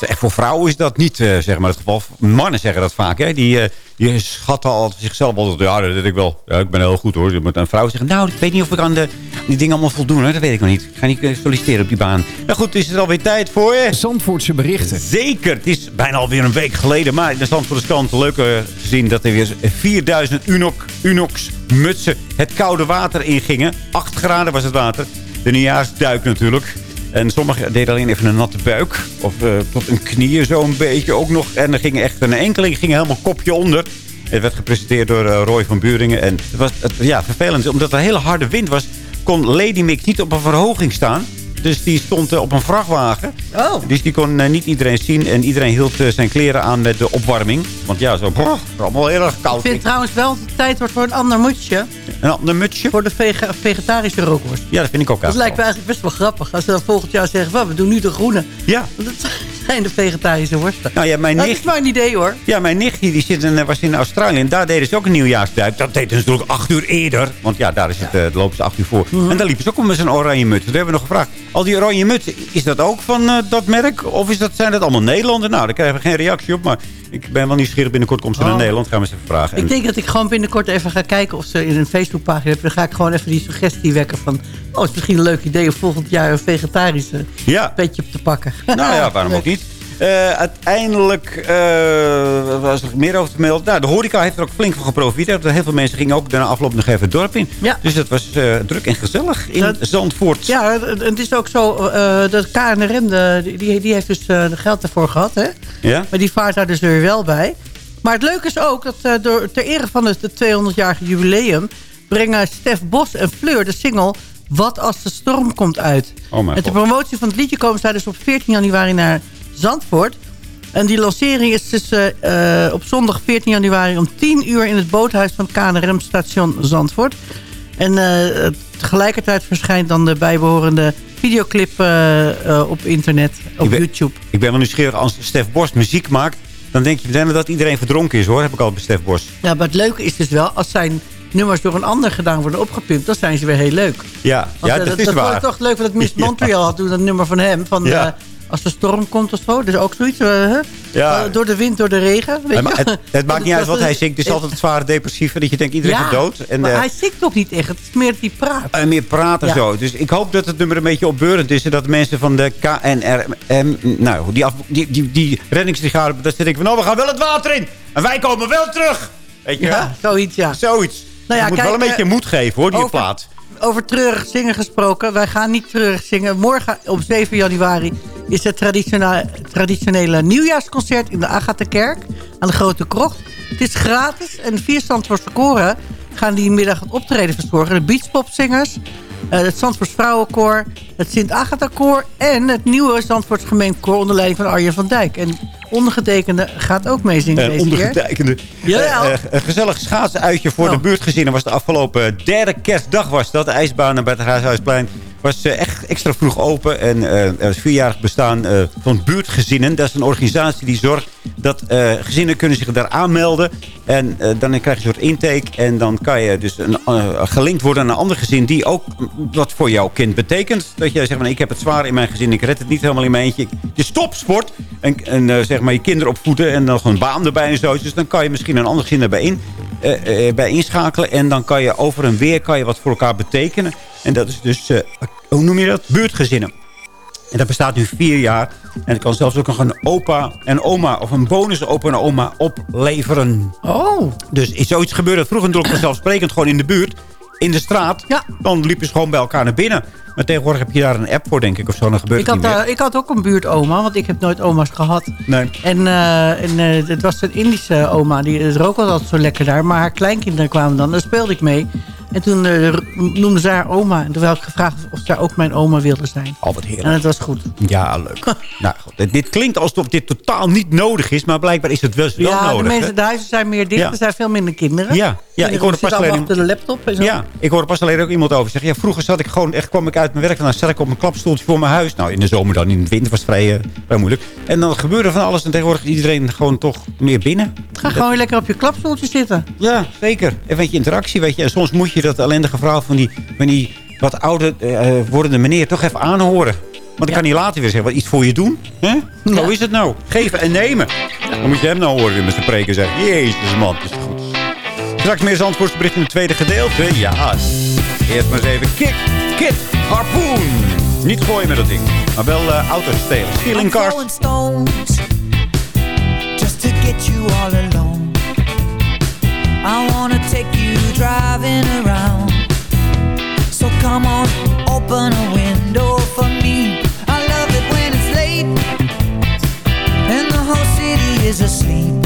Echt voor vrouwen is dat niet, eh, zeg maar, het geval. Mannen zeggen dat vaak, hè. Die, eh, die schatten al zichzelf altijd. Ja, dat weet ik wel. Ja, ik ben heel goed, hoor. Met een vrouw zeggen, nou, ik weet niet of ik aan de, die dingen allemaal voldoen, hoor. Dat weet ik nog niet. Ik ga niet eh, solliciteren op die baan. Nou goed, is het alweer tijd voor... Eh, Zandvoortse berichten. Zeker. Het is bijna alweer een week geleden. Maar in de Zandvoortse kant leuk eh, gezien dat er weer 4000 Unox, Unox mutsen het koude water ingingen. 8 graden was het water. De nieuwjaarsduik natuurlijk. En sommigen deden alleen even een natte buik. Of eh, tot een knieën zo een beetje ook nog. En er ging echt een enkeling ging helemaal kopje onder. Het werd gepresenteerd door Roy van Buringen. En het was het, ja, vervelend. Omdat er hele harde wind was, kon Lady Mix niet op een verhoging staan. Dus die stond eh, op een vrachtwagen. Oh. Dus die kon eh, niet iedereen zien. En iedereen hield eh, zijn kleren aan met de opwarming. Want ja, zo brrr, allemaal heel erg Ik koud. vind trouwens wel dat het tijd wordt voor een ander mutsje. Een ander mutsje? Voor de vege- vegetarische rookworst. Ja, dat vind ik ook Dat lijkt me eigenlijk best wel grappig. Als ze dan volgend jaar zeggen, "Wel, we doen nu de groene. Ja. Want dat zijn de vegetarische worsten. Nou ja, mijn dat nicht, is maar een idee hoor. ja, mijn nichtje die zit in, eh, was in Australië. En daar deden ze ook een nieuwjaarsduik. Dat deden ze natuurlijk acht uur eerder. Want ja, daar is het, eh, lopen ze acht uur voor. Mhm. En daar liepen ze ook al met zo'n oranje muts. Toen hebben we nog gevraagd. Al die oranje mutsen, is dat ook van eh, dat merk? Of is dat, zijn dat allemaal Nederlanders? Nou, daar krijgen we geen reactie op. Maar ik ben wel nieuwsgierig. Binnenkort komt ze naar Oh. Nederland. Gaan we eens even vragen. Ik En- denk dat ik gewoon binnenkort even ga kijken of ze in een Facebookpagina hebben. Dan ga ik gewoon even die suggestie wekken van... oh, het is misschien een leuk idee om volgend jaar een vegetarische Ja. petje op te pakken. Nou ja, waarom ook niet? Eh, uiteindelijk eh, was er nog meer over te melden. Nou, de horeca heeft er ook flink van geprofiteerd. Heel veel mensen gingen ook daarna afloop nog even het dorp in. Ja. Dus het was eh, druk en gezellig in Dat- Zandvoort. Ja, het, is ook zo, dat KNRM, de, die, die heeft dus geld ervoor gehad, hè? Ja? Maar die vaart daar dus er wel bij. Maar het leuke is ook dat door, ter ere van het 200-jarige jubileum... brengen Stef Bos en Fleur de single Wat als de storm komt uit. Oh mijn Met de god. promotie van het liedje komen zij dus op 14 januari naar Zandvoort. En die lancering is dus op zondag 14 januari om 10 uur... in het boothuis van het KNRM-station Zandvoort. En eh, tegelijkertijd verschijnt dan de bijbehorende videoclip eh, op internet, op Ik ben- YouTube. Ik ben wel nieuwsgierig. Als Stef Bos muziek maakt... dan denk je meteen dat iedereen verdronken is, hoor. Heb ik al bij Stef Bos. Ja, maar het leuke is dus wel, als zijn nummers door een ander gedaan worden opgepimpt... dan zijn ze weer heel leuk. Ja, Want, ja eh, dat, is dat waar. vond ik toch leuk, want Miss Ja. Montreal had toen dat nummer van hem. Van, Ja. Als de storm komt of zo. Dus ook zoiets. eh? Ja. Eh, door de wind, door de regen. Weet je? het, het maakt niet uit wat hij zingt. Het is Eh, altijd het zware depressieve. Dat je denkt, iedereen ja, dood. En, maar hij zingt ook niet echt. Het is meer dat hij praat. en meer praten Ja. zo. Dus ik hoop dat het nummer een beetje opbeurend is. En dat mensen van de KNRM... Nou, die, af, die, die, die reddingsbrigade... Dat ze denken van, oh, we gaan wel het water in. En wij komen wel terug. Weet je Ja, zoiets, ja. Zoiets. Nou ja, je moet kijk, wel een beetje moed geven, hoor, die over- plaat. Over treurig zingen gesproken. Wij gaan niet treurig zingen. Morgen op 7 januari is het traditionele nieuwjaarsconcert in de Agatha-kerk aan de Grote Krocht. Het is gratis en vier Zandvoortse koren gaan die middag het optreden verzorgen. De beachpopzingers, het Zandvoorts Vrouwenkoor, het Sint-Agatha-koor... en het nieuwe Zandvoorts gemeentekoor onder leiding van Arjen van Dijk. En ondergetekende gaat ook meezingen deze keer. ondergetekende. Ja. Eh, eh, een gezellig schaatsuitje voor Oh. de buurtgezinnen was de afgelopen derde kerstdag. Was dat. De ijsbaan bij het Raadhuisplein was eh, echt extra vroeg open. En was vierjarig bestaan eh, van buurtgezinnen. Dat is een organisatie die zorgt dat gezinnen kunnen zich daar aanmelden. En dan krijg je een soort intake. En dan kan je dus een, gelinkt worden aan een ander gezin die ook wat voor jouw kind betekent. Dat jij zegt, van, ik heb het zwaar in mijn gezin. Ik red het niet helemaal in mijn eentje. Je stopt sport. En, zeg maar je kinderen opvoeden. En dan een baan erbij en zo. Dus dan kan je misschien een ander gezin erbij in, bij inschakelen. En dan kan je over en weer kan je wat voor elkaar betekenen. En dat is dus, eh, hoe noem je dat? Buurtgezinnen. En dat bestaat nu vier jaar. En het kan zelfs ook nog een opa en oma... of een bonus opa en oma opleveren. Oh. Dus is zoiets gebeurde vroeger natuurlijk vanzelfsprekend gewoon in de buurt. In de straat. Ja. Dan liepen ze gewoon bij elkaar naar binnen. Maar tegenwoordig heb je daar een app voor, denk ik. Of zo, dan gebeurt Ik had, ik had ook een buurtoma, want ik heb nooit oma's gehad. Nee. En, eh, en eh, het was een Indische oma, die het rook altijd zo lekker daar. Maar haar kleinkinderen kwamen dan, daar speelde ik mee. En toen eh, noemde ze haar oma. En toen had ik gevraagd of zij ook mijn oma wilde zijn. Al wat heerlijk. En het was goed. Ja, leuk. nou, goed. Dit- klinkt alsof dit totaal niet nodig is. Maar blijkbaar is het wel, wel ja, nodig. de, hè? mensen, de huizen zijn meer dicht. Ja. Er zijn veel minder kinderen. Ja, ja ik hoorde pas alleen... achter de laptop en zo. Ja, ik hoorde pas alleen ook iemand over zeggen. Ja, vroeger zat ik gewoon echt, kwam ik uit mijn werk en dan zat ik op een klapstoeltje voor mijn huis. Nou, in de zomer dan, in de winter was het vrij, eh, vrij moeilijk. En dan gebeurde van alles en tegenwoordig iedereen gewoon toch meer binnen. Ga gewoon lekker op je klapstoeltje zitten. Ja, zeker. En weet je, interactie, weet je. En soms moet je dat ellendige verhaal van die, van die wat ouder eh, wordende meneer toch even aanhoren. Want dan kan hij later weer zeggen, wat iets voor je doen. Hè? Zo is het nou. Geven en nemen. Dan moet je hem nou horen weer met zijn preken zeggen. Jezus man, het is goed. Straks meer Zandvoortse bericht in het tweede gedeelte. Ja, eerst maar eens even kick, kit, harpoen. Niet gooien met dat ding, maar wel eh, auto's stelen. Stealing cars. stones just to get you all alone. I wanna take you driving around. So come on, open a window for me. I love it when it's late and the whole city is asleep.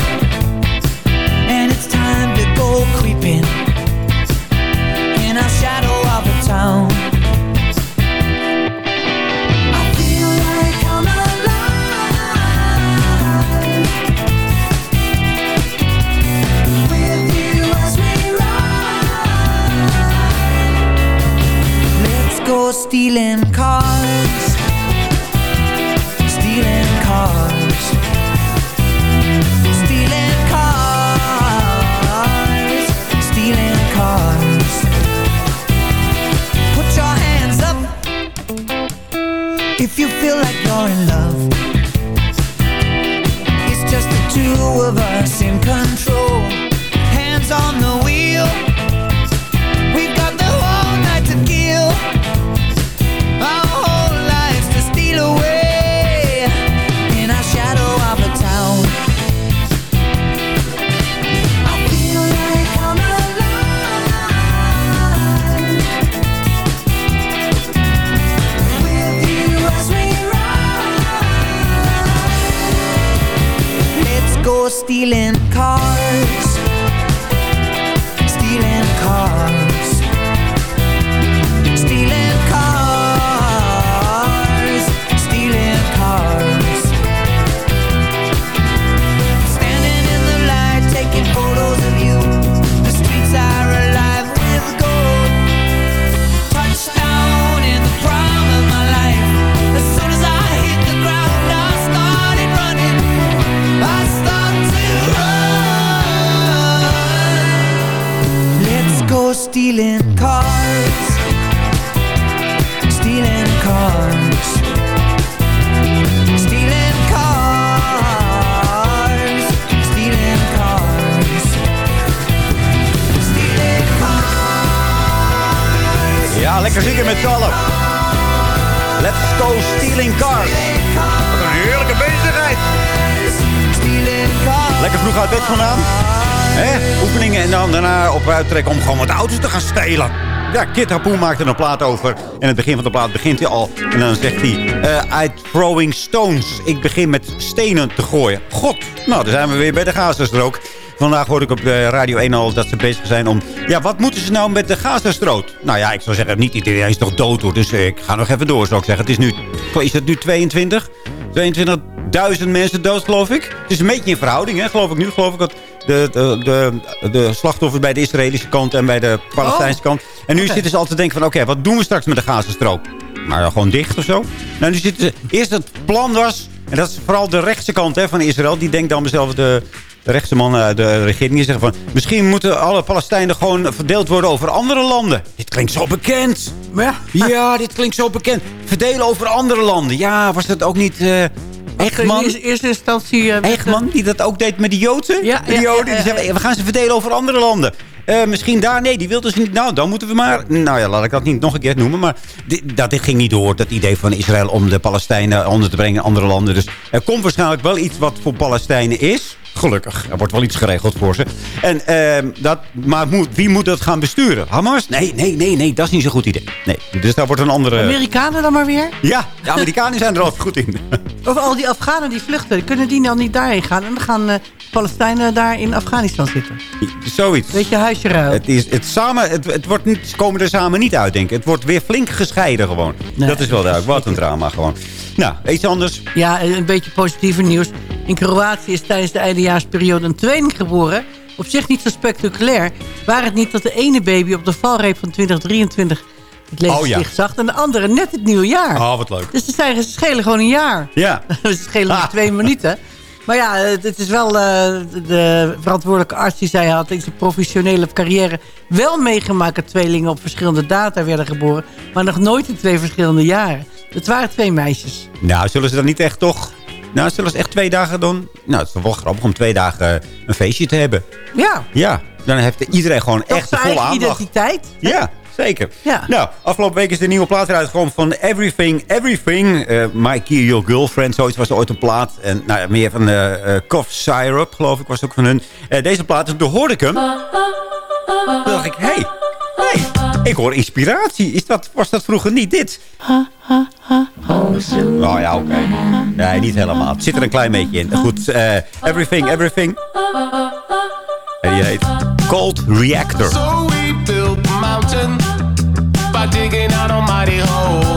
stealing cars. Stealing cars. Stealing cars. Stealing cars. Put your hands up. If you feel like you're in love Ja, Kid Hapoen maakt er een plaat over. En het begin van de plaat begint hij al. En dan zegt hij... eh I throwing stones. Ik begin met stenen te gooien. God, nou, dan zijn we weer bij de Gazastrook. Vandaag hoorde ik op de Radio 1 al dat ze bezig zijn om... Ja, wat moeten ze nou met de Gazastrook? Nou ja, ik zou zeggen, niet iedereen is toch dood hoor. Dus eh, ik ga nog even door, zou ik zeggen. Het is nu, is het nu 22? 22.000 mensen dood, geloof ik. Het is een beetje in verhouding, hè, geloof ik nu. Geloof ik dat de, de, de, de slachtoffers bij de Israëlische kant en bij de Palestijnse kant. En nu zitten ze altijd te denken van... Oké, wat doen we straks met de Gazastrook? Maar ja, gewoon dicht of zo? Nou, nu zitten ze... Eerst het plan was... En dat is vooral de rechtse kant hè, van Israël. Die denkt dan mezelf de, de rechtse man uit de regering. Die zeggen van... Misschien moeten alle Palestijnen gewoon verdeeld worden over andere landen. Dit klinkt zo bekend. Ja. Ja, dit klinkt zo bekend. Verdelen over andere landen. Ja, was dat ook niet... eh Echtman? In eerste instantie... eh, die dat ook deed met die Joden? Ja, ja, Joden, die zeggen, we gaan ze verdelen over andere landen. Eh, misschien daar, nee, die wilden ze niet. Nou, dan moeten we maar... Nou ja, laat ik dat niet nog een keer noemen. Maar dit, dat dit ging niet door, dat idee van Israël... om de Palestijnen onder te brengen in andere landen. Dus er komt waarschijnlijk wel iets wat voor Palestijnen is. Gelukkig, er wordt wel iets geregeld voor ze. En, ehm, dat, maar moet, wie moet dat gaan besturen? Hamas? Nee, nee, nee, nee, dat is niet zo'n goed idee. Nee, dus daar wordt een andere... Amerikanen dan maar weer? Ja, de Amerikanen zijn er altijd goed in. Of al die Afghanen die vluchten, kunnen die dan niet daarheen gaan? En dan gaan eh, Palestijnen daar in Afghanistan zitten. Zoiets. Beetje huisje ruil. Het, is, het, samen, het, het wordt niet, ze komen er samen niet uit, denk ik. Het wordt weer flink gescheiden gewoon. dat is wel duidelijk. Wat een drama gewoon. Nou, iets anders. Ja, een beetje positiever nieuws. In Kroatië is tijdens de eindejaarsperiode een tweeling geboren. Op zich niet zo spectaculair. Waar het niet dat de ene baby op de valreep van 2023 het Oh, ja. levenslicht zag... en de andere net het nieuwe jaar. Oh, wat leuk. Dus ze, zijn, ze schelen gewoon een jaar. Ja. ze schelen maar twee minuten. Maar ja, het, is wel eh, de verantwoordelijke arts die zei... hij had in zijn professionele carrière wel meegemaakt... dat tweelingen op verschillende data werden geboren... maar nog nooit in twee verschillende jaren. Het waren twee meisjes. Nou, zullen ze dan niet echt toch... Nou, zullen ze echt twee dagen doen? Nou, het is toch wel grappig om twee dagen eh, een feestje te hebben. Ja, Ja, dan heeft iedereen gewoon echt de volle aandacht. identiteit. Ja, zeker. Ja. Nou, afgelopen week is de nieuwe plaat weer uitgekomen van Everything, Everything. eh My Key Your Girlfriend, zoiets was er ooit een plaat. En nou, ja, meer van eh, Cough Syrup, geloof ik, was ook van hun. Eh, deze plaat, toen hoorde ik hem. Toen dacht ik, hé, hey, hey, ik hoor inspiratie. Is dat, was dat vroeger niet dit? Nou ja, oké. Nee, niet helemaal. Het zit er een klein beetje in. Goed, eh, Everything, Everything. En die heet Cold Reactor. So we built mountain by digging hole.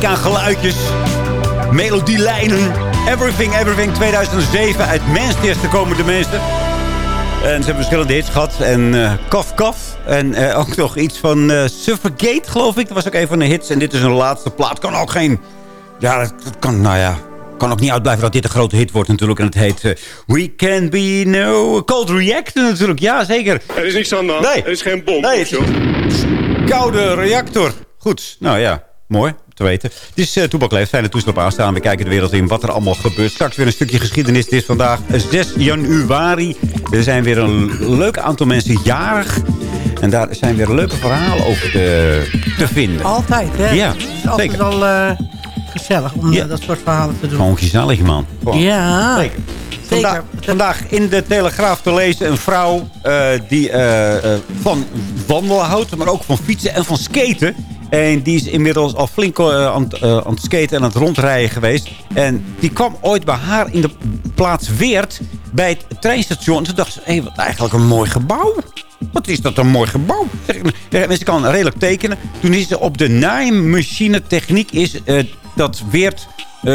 Rijk aan geluidjes. Melodielijnen. Everything, Everything 2007. Uit Manchester komen de mensen. En ze hebben verschillende hits gehad. En eh Kaf Kaf. En eh, ook nog iets van Suffragate, geloof ik. Dat was ook een van de hits. En dit is een laatste plaat. Kan ook geen... Ja, dat, dat kan, nou ja... Kan ook niet uitblijven dat dit een grote hit wordt natuurlijk. En het heet We Can Be No... Cold Reactor natuurlijk, ja zeker. Er is niks aan de hand. Nee. Er is geen bom. Nee. Koude reactor. Goed, nou ja, mooi te weten. Het is uh, Toepak Leeft, fijne toestel op aanstaan. We kijken de wereld in wat er allemaal gebeurt. Straks weer een stukje geschiedenis. Het is vandaag 6 januari. Er zijn weer een leuk aantal mensen jarig. En daar zijn weer leuke verhalen over te, te vinden. Altijd, hè? Ja, Het is altijd zeker. wel eh, gezellig om Ja. eh, dat soort verhalen te doen. Gewoon gezellig, man. Gewoon. Ja, Zeker. Vandaag, vandaag in de Telegraaf te lezen een vrouw eh, die eh, eh, van wandelen houdt, maar ook van fietsen en van skaten. En die is inmiddels al flink eh, aan, eh, aan het skaten en aan het rondrijden geweest. En die kwam ooit bij haar in de plaats Weert bij het treinstation. En toen dacht ze, hé, wat eigenlijk een mooi gebouw. Wat is dat een mooi gebouw? Ja, Mensen kan redelijk tekenen. Toen is ze op de naaimachine techniek is eh, dat Weert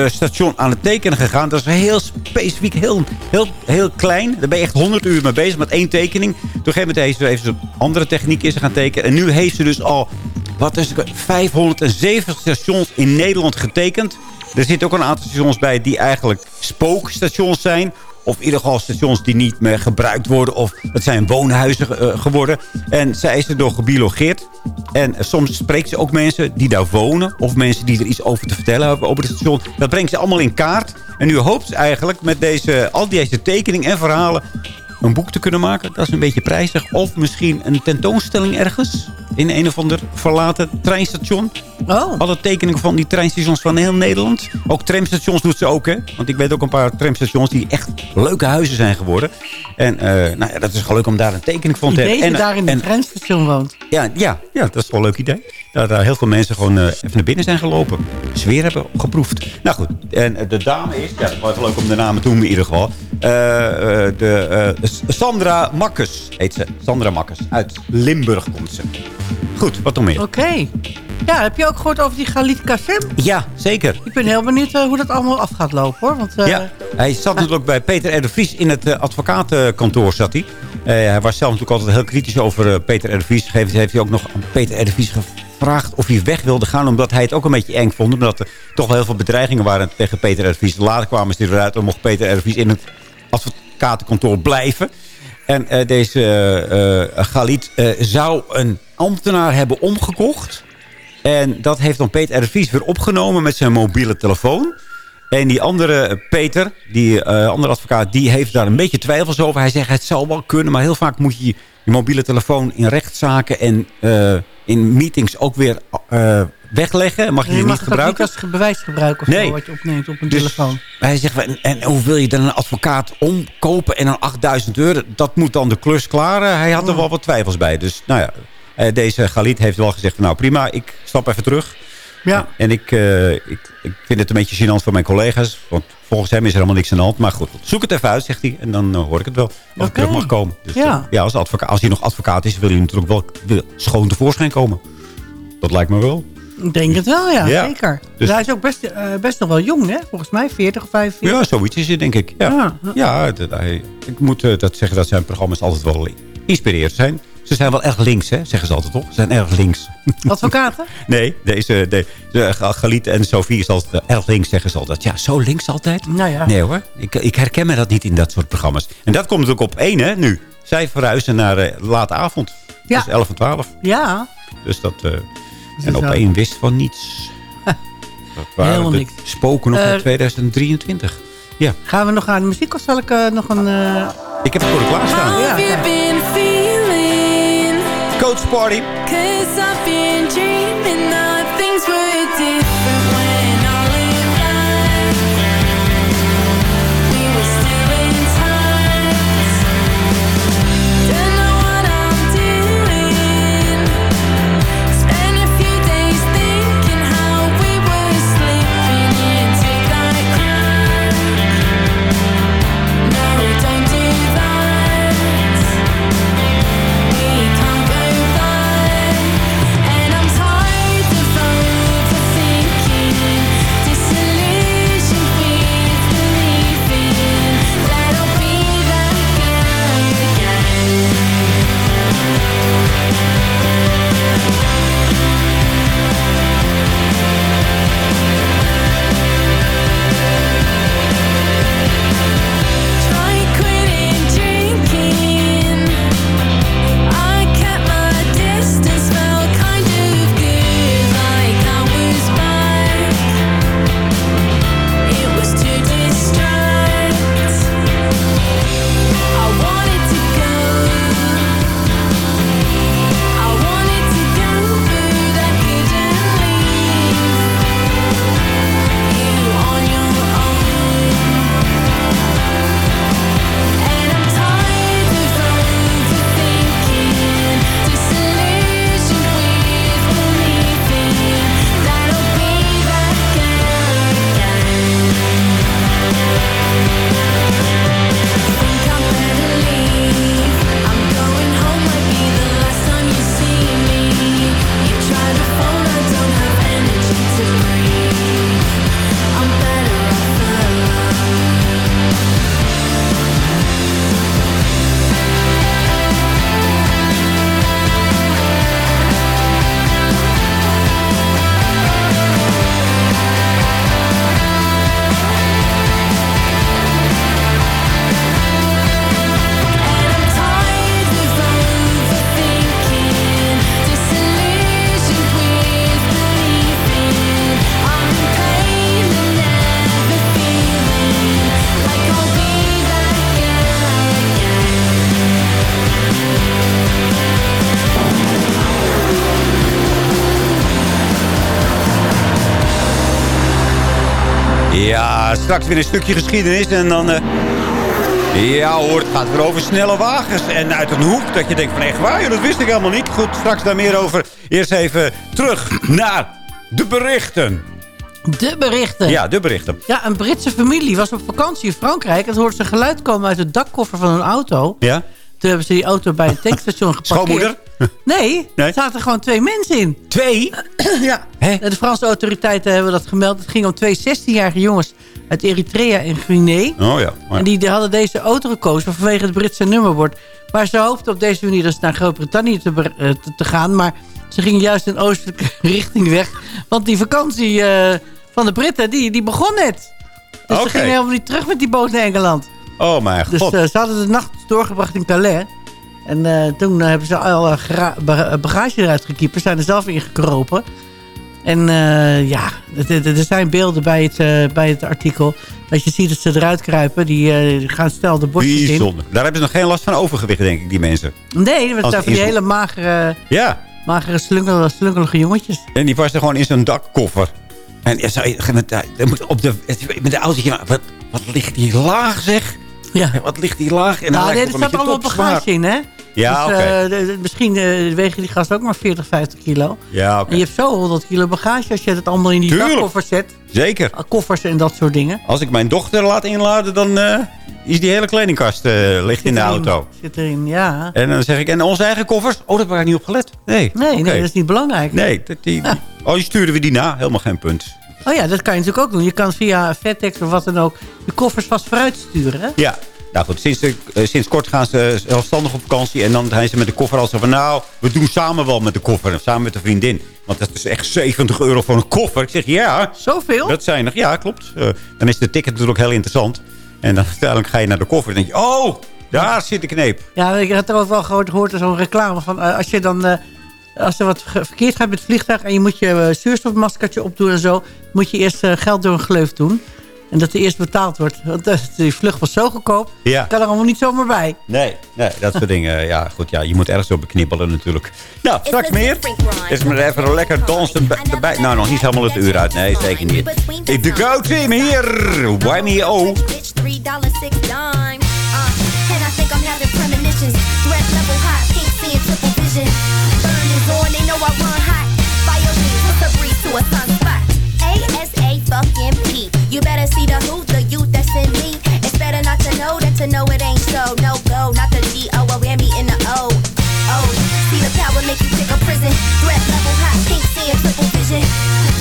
station aan het tekenen gegaan. Dat is heel specifiek, heel, heel, heel klein. Daar ben je echt 100 uur mee bezig met één tekening. Een gegeven ze, heeft ze andere techniek is ze gaan tekenen. En nu heeft ze dus al wat is het, 570 stations in Nederland getekend. Er zitten ook een aantal stations bij die eigenlijk spookstations zijn. Of in ieder geval stations die niet meer gebruikt worden. Of het zijn woonhuizen eh, geworden. En zij is er door gebiologeerd. En soms spreekt ze ook mensen die daar wonen. Of mensen die er iets over te vertellen hebben over het station. Dat brengt ze allemaal in kaart. En nu hoopt ze eigenlijk met deze, al deze tekeningen en verhalen... een boek te kunnen maken. Dat is een beetje prijzig. Of misschien een tentoonstelling ergens. In een of ander verlaten treinstation. Oh. Alle tekeningen van die treinstations van heel Nederland. Ook tramstations doet ze ook, hè. Want ik weet ook een paar tramstations die echt leuke huizen zijn geworden. En eh, nou ja, dat is gewoon leuk om daar een tekening van te hebben. dat je daar in het treinstation woont. Ja, ja, ja, dat is wel een leuk idee. Dat daar heel veel mensen gewoon eh, even naar binnen zijn gelopen. Sfeer hebben geproefd. Nou goed, en eh, de dame is... Ja, het was leuk om de namen te noemen in ieder geval. Eh, eh, de, eh, Sandra Makkes heet ze. Sandra Makkes. Uit Limburg komt ze. Goed, wat nog meer? Oké. Ja, heb je ook gehoord over die Galit Kassem? Ja, zeker. Ik ben heel benieuwd hoe dat allemaal af gaat lopen, hoor. Want, Ja, hij zat natuurlijk bij Peter R. de Vries in het advocatenkantoor zat hij. Hij was zelf natuurlijk altijd heel kritisch over Peter R. de Vries. Gegeven moment heeft hij ook nog aan Peter R. de Vries gevraagd of hij weg wilde gaan. Omdat hij het ook een beetje eng vond. Omdat er toch wel heel veel bedreigingen waren tegen Peter R. de Vries. Later kwamen ze eruit en mocht Peter R. de Vries in het advocatenkantoor blijven. En eh, deze eh, Galit zou een ambtenaar hebben omgekocht. En dat heeft dan Peter Vries weer opgenomen met zijn mobiele telefoon. En die andere Peter, die andere advocaat, die heeft daar een beetje twijfels over. Hij zegt, het zou wel kunnen, maar heel vaak moet je je mobiele telefoon in rechtszaken en in meetings ook weer wegleggen. Mag je, mag niet het ook niet gebruiken. als bewijs gebruiken of Nee. zo, wat je opneemt op een Dus telefoon. Hij zegt, en, en hoe wil je dan een advocaat omkopen en dan 8000 euro? Dat moet dan de klus klaren. Hij had er wel wat twijfels bij. Dus nou ja, eh, deze Galit heeft wel gezegd, nou prima, ik stap even terug. Ja. En ik, eh, ik, ik vind het een beetje gênant voor mijn collega's. Want volgens hem is er helemaal niks aan de hand. Maar goed, zoek het even uit, zegt hij. En dan eh, hoor ik het wel. Ik Oké. terug mag komen. Dus, Ja. ja, als, advocaat, als hij nog advocaat is, wil hij natuurlijk wel wil schoon tevoorschijn komen. Dat lijkt me wel. Ik denk het wel, ja, Ja. zeker. Dus- hij is ook best, eh, best nog wel jong, hè? Volgens mij 40 of 45. Ja, zoiets is het, denk ik. Ja, ja dat, hij, ik moet eh, dat zeggen dat zijn programma's altijd wel inspirerend zijn. Ze zijn wel erg links, hè? zeggen ze altijd toch? Ze zijn erg links. Advocaten? nee, deze, de, de, Galit en Sophie is altijd eh, erg links, zeggen ze altijd. Ja, zo links altijd? Nou ja. Nee hoor, ik, ik herken me dat niet in dat soort programma's. En dat komt natuurlijk op één, hè, nu. Zij verhuizen naar late avond. Ja. Dus 11 en 12. Ja. Dus dat... en op wel- één wist van niets. Dat waren Helemaal niks. spoken nog in 2023. Ja, Gaan we nog aan de muziek of zal ik eh, nog een... eh, ik heb het voor de klaarstaan. Ja? Coach Party. Cause I've been dreaming straks weer een stukje geschiedenis en dan... eh, ja hoor, het gaat weer over snelle wagens. En uit een hoek dat je denkt van echt waar, joh, dat wist ik helemaal niet. Goed, straks daar meer over. Eerst even terug naar de berichten. De berichten. Ja, de berichten. Ja, een Britse familie was op vakantie in Frankrijk. En hoorden ze geluid komen uit de dakkoffer van hun auto. Ja? Toen hebben ze die auto bij een tankstation geparkeerd. Schoonmoeder? Nee, er zaten gewoon twee mensen in. Twee? ja. De Franse autoriteiten hebben dat gemeld. Het ging om twee 16-jarige jongens uit Eritrea en Guinea. Oh ja. Oh ja. En die, die hadden deze auto gekozen vanwege het Britse nummerbord. Maar ze hoopten op deze manier dus naar Groot-Brittannië te, eh, te, te gaan. Maar ze gingen juist in oostelijke richting weg. Want die vakantie eh, van de Britten, die, die begon net. Dus ze gingen helemaal niet terug met die boot naar Engeland. Oh mijn Dus god. eh, ze hadden de nacht doorgebracht in Calais. En eh, toen eh, hebben ze alle bagage eruit gekiepen. Zijn er zelf ingekropen. En eh, ja, er zijn beelden bij het, bij het artikel. Dat je ziet dat ze eruit kruipen. Die gaan snel de bosjes in. Bijzonder. Daar hebben ze nog geen last van overgewicht, denk ik, die mensen. Nee, dat zijn van die in- hele magere, Ja. magere slungel, slungelige jongetjes. En die was er gewoon in zijn dakkoffer. En ja, zou je, met, de- op de, met de auto, wat, wat ligt die laag zeg? Ja. Wat ligt die laag? En nou, nee, het er staat allemaal bagage in, hè? Ja, dus, oké. eh, de- de- misschien eh, wegen die gasten ook maar 40, 50 kilo. Ja, oké. En je hebt zo 100 kilo bagage als je het allemaal in die dakkoffer zet. Zeker. Koffers en dat soort dingen. Als ik mijn dochter laat inladen, dan eh, is die hele kledingkast eh, ligt in de erin. auto. Zit erin, ja. En dan zeg ik, en onze eigen koffers? Oh, daar heb ik niet op gelet. Nee, Nee, nee, dat is niet belangrijk. Nee, dat, die, die- oh, die sturen we die na. Helemaal geen punt. Oh ja, dat kan je natuurlijk ook doen. Je kan via FedEx of wat dan ook je koffers vast vooruit sturen. Hè? Ja, nou goed, sinds, de- eh, sinds kort gaan ze zelfstandig op vakantie. En dan zijn ze met de koffer al zo van... nou, we doen samen wel met de koffer. Samen met de vriendin. Want dat is echt 70 euro voor een koffer. Ik zeg, ja. Zoveel? Dat zijn er, ja, klopt. Eh, dan is de ticket natuurlijk heel interessant. En dan uiteindelijk ga je naar de koffer. En denk je, oh, daar zit de kneep. Ja, ik had er ook wel gehoord, gehoord zo'n reclame van... eh, als je dan... eh, als er wat verkeerd gaat met het vliegtuig... en je moet je eh, zuurstofmaskertje opdoen en zo... moet je eerst eh, geld door een gleuf doen. En dat er eerst betaald wordt. Want eh, die vlucht was zo goedkoop. Ja. Kan er allemaal niet zomaar bij. Nee, nee, dat soort dingen. Ja, goed, ja, je moet ergens op beknibbelen natuurlijk. Nou, straks meer. Is maar even een lekker dansen bij- erbij. Nou, nog niet helemaal het uur uit. Nee, zeker niet. De Go Team hier. Why S A fucking P. You better see the who, the youth that's in me. It's better not to know than to know it ain't so. No go, not the G O, a whammy in the O. Oh, see the power make you pick a prison. Threat level hot, pink seeing triple vision.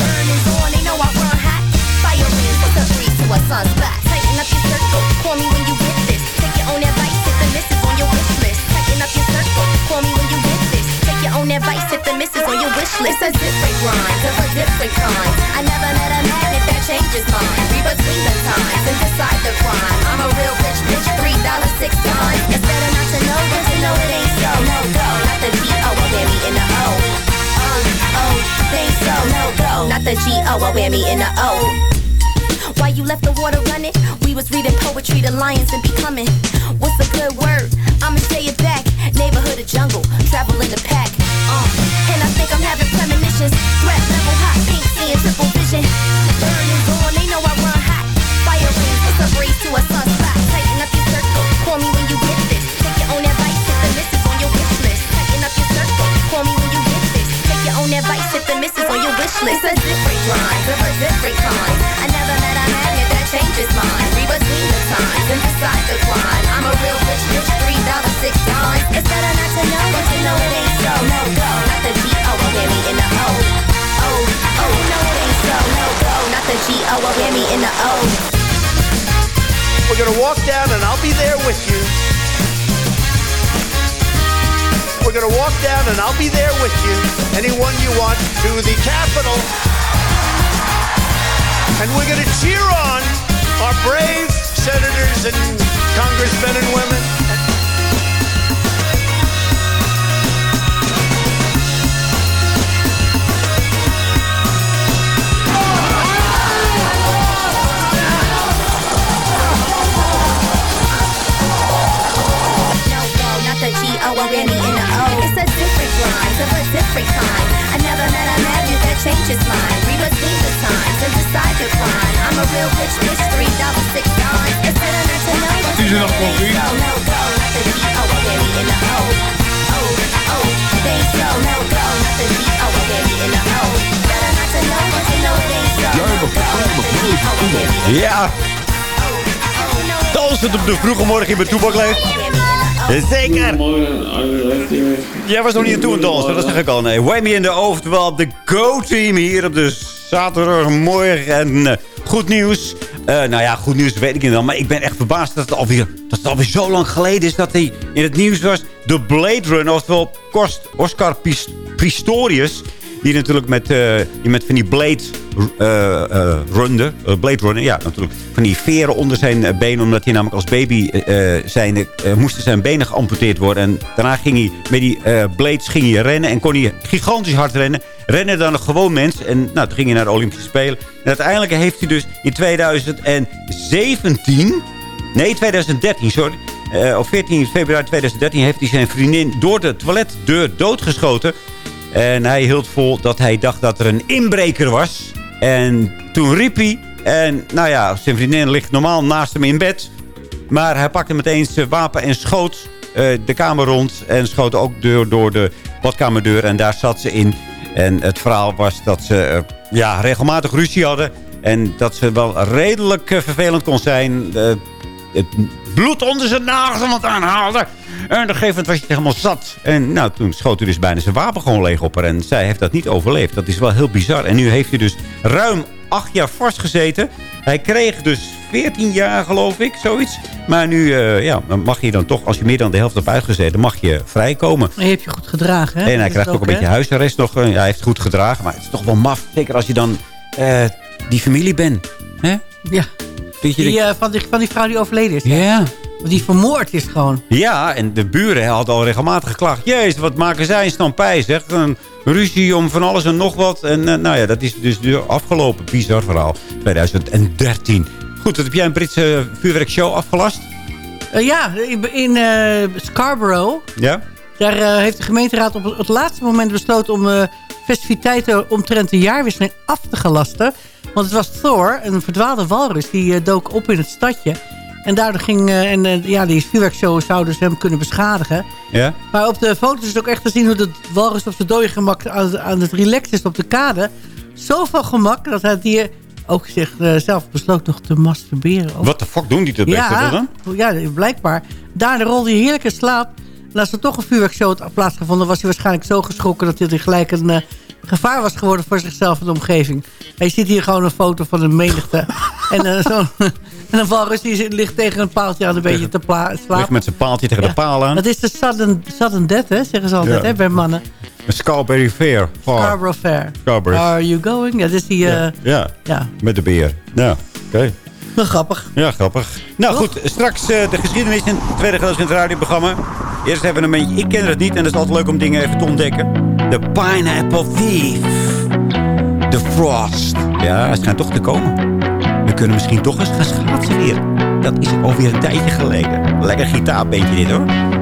Burn is on, they know I run hot. Fire me, what's a breeze to a sunspot? Tighten up your circle, call me when you get this. Take your own advice, hit the misses on your wish list. Tighten up your circle, call me when you get this. Take your own advice, hit the misses on your wish list. It's a different grind of a different kind. I never met a magnet that changes mind. Read between the times and decide the crime. I'm a real rich bitch, three dollars six times. It's better not to know than to know it ain't so. No go, not the G O, oh, a whammy in the O. Uh, oh, oh, ain't so. No go, not the G O, oh, a whammy in the O. Why you left the water running? We was reading poetry, the lions and becoming. What's a good word? I'ma say it back. Neighborhood or jungle, travel in the pack. Uh, and I think I'm having premonitions. Threat level hot, pink seeing triple vision. Burn is on, they know I run hot. Fire rings, it's a breeze to a sunspot. Hit the misses on your wish list. It's a different grind, of a different kind. I never met a magnet that changes mind. Read between the times and decide the crime. I'm a real rich bitch, three dollars six dimes. It's better not to know than to know it ain't so. No go, not the G O, oh, a whammy in the O. Oh, oh, no it ain't so. No go, not the G O, oh, a whammy in the O. We're gonna walk down and I'll be there with you. We're gonna walk down and I'll be there with you. Anyone you want to the Capitol. And we're gonna cheer on our brave senators and congressmen and women. G O, whammy in the O. It's a different grind of a different kind. I never met a that changes mind. Read between the times and decide to climb. I'm a real rich bitch, three dollars six dimes. It's better not to know nog koffie? So no go, not the D O baby in the O. Oh, oh, they so no go, not the D O baby in the O. Better not to know no go. Ja. Dansend op de vroege morgen in mijn toebakleef. Zeker. Jij was nog niet aan toe dansen, dat zeg ik al. Nee, Way Me in de oftewel de Go-team hier op de zaterdagmorgen. En eh, goed nieuws. Eh, nou ja, goed nieuws weet ik niet dan. Maar ik ben echt verbaasd dat het alweer, dat alweer zo lang geleden is dat hij in het nieuws was. De Blade Runner, oftewel Oscar Pis- Pistorius. Die natuurlijk met, eh, met van die blade eh, blade runner, ja natuurlijk. Van die veren onder zijn benen, omdat hij namelijk als baby zijn, moesten zijn benen geamputeerd worden. En daarna ging hij met die blades ging hij rennen en kon hij gigantisch hard rennen. Rennen dan een gewoon mens. En nou, toen ging hij naar de Olympische Spelen. En uiteindelijk heeft hij dus in 2017, nee 2013, sorry. eh, op 14 februari 2013 heeft hij zijn vriendin door de toiletdeur doodgeschoten. En hij hield vol dat hij dacht dat er een inbreker was. En toen riep hij. En nou ja, zijn vriendin ligt normaal naast hem in bed. Maar hij pakte meteen zijn wapen en schoot eh, de kamer rond. En schoot ook door, door de badkamerdeur. En daar zat ze in. En het verhaal was dat ze eh, ja, regelmatig ruzie hadden. En dat ze wel redelijk eh, vervelend kon zijn. Het bloed onder zijn nagels wat aanhaalde. En op een gegeven moment was hij helemaal zat. En nou, toen schoot hij dus bijna zijn wapen gewoon leeg op haar. En zij heeft dat niet overleefd. Dat is wel heel bizar. En nu heeft hij dus ruim acht jaar vastgezeten. Hij kreeg dus 14 jaar, geloof ik, zoiets. Maar nu eh, ja, mag je dan toch, als je meer dan de helft hebt uitgezeten... mag je vrijkomen. En je hebt je goed gedragen, hè? En hij krijgt ook een beetje huisarrest nog. Eh, Ja, hij heeft goed gedragen, maar het is toch wel maf. Zeker als je dan eh, die familie bent. Hè? Ja. Die, eh, van, die, van die vrouw die overleden is. Ja. Die vermoord is gewoon. Ja, en de buren hadden al regelmatig geklaagd. Jezus, wat maken zij een stampij, zeg. Een ruzie om van alles en nog wat. En eh, nou ja, dat is dus afgelopen bizar verhaal. 2013. Goed, wat heb jij een Britse vuurwerkshow afgelast? Eh, ja, in, eh, Scarborough. Ja? Daar heeft de gemeenteraad op het, laatste moment besloten... om festiviteiten omtrent de jaarwisseling af te gelasten. Want het was Thor, een verdwaalde walrus. Die dook op in het stadje. En daardoor ging... eh, en eh, ja, die vuurwerkshow zou dus hem kunnen beschadigen. Ja? Maar op de foto's is het ook echt te zien hoe de walrus op zijn dode gemak aan, aan het relaxen is op de kade. Zoveel gemak dat hij die ook zichzelf besloot nog te masturberen. Wat de fuck doen die tot Ja, dan? ja, blijkbaar. Daarna rolde hij heerlijk in slaap. En als er toch een vuurwerkshow had plaatsgevonden... was hij waarschijnlijk zo geschrokken... dat hij gelijk een eh, gevaar was geworden voor zichzelf en de omgeving. Hij ziet hier gewoon een foto van een menigte. en, eh, zo'n en een walrus die ligt tegen een paaltje aan een beetje te pla- Ligt slapen. met zijn paaltje tegen de paal aan. Dat is de sudden, sudden death, hè, zeggen ze altijd Ja. hè, bij mannen. Scarberry Fair. Fair. Scarborough Fair. Scarborough. Are you going? Dat is die... eh, Ja, ja. met de beer. Ja, oké. wel grappig. Ja, grappig. Nou goed, straks eh, de geschiedenis in het tweede gedeelte van het radioprogramma. Eerst hebben we een beetje... Ik ken het niet en het is altijd leuk om dingen even te ontdekken. De Pineapple Thief. De Frost. Ja, hij schijnt toch te komen. We kunnen misschien toch eens gaan schaatsen weer. Dat is alweer een tijdje geleden. Lekker gitaarbeentje dit hoor.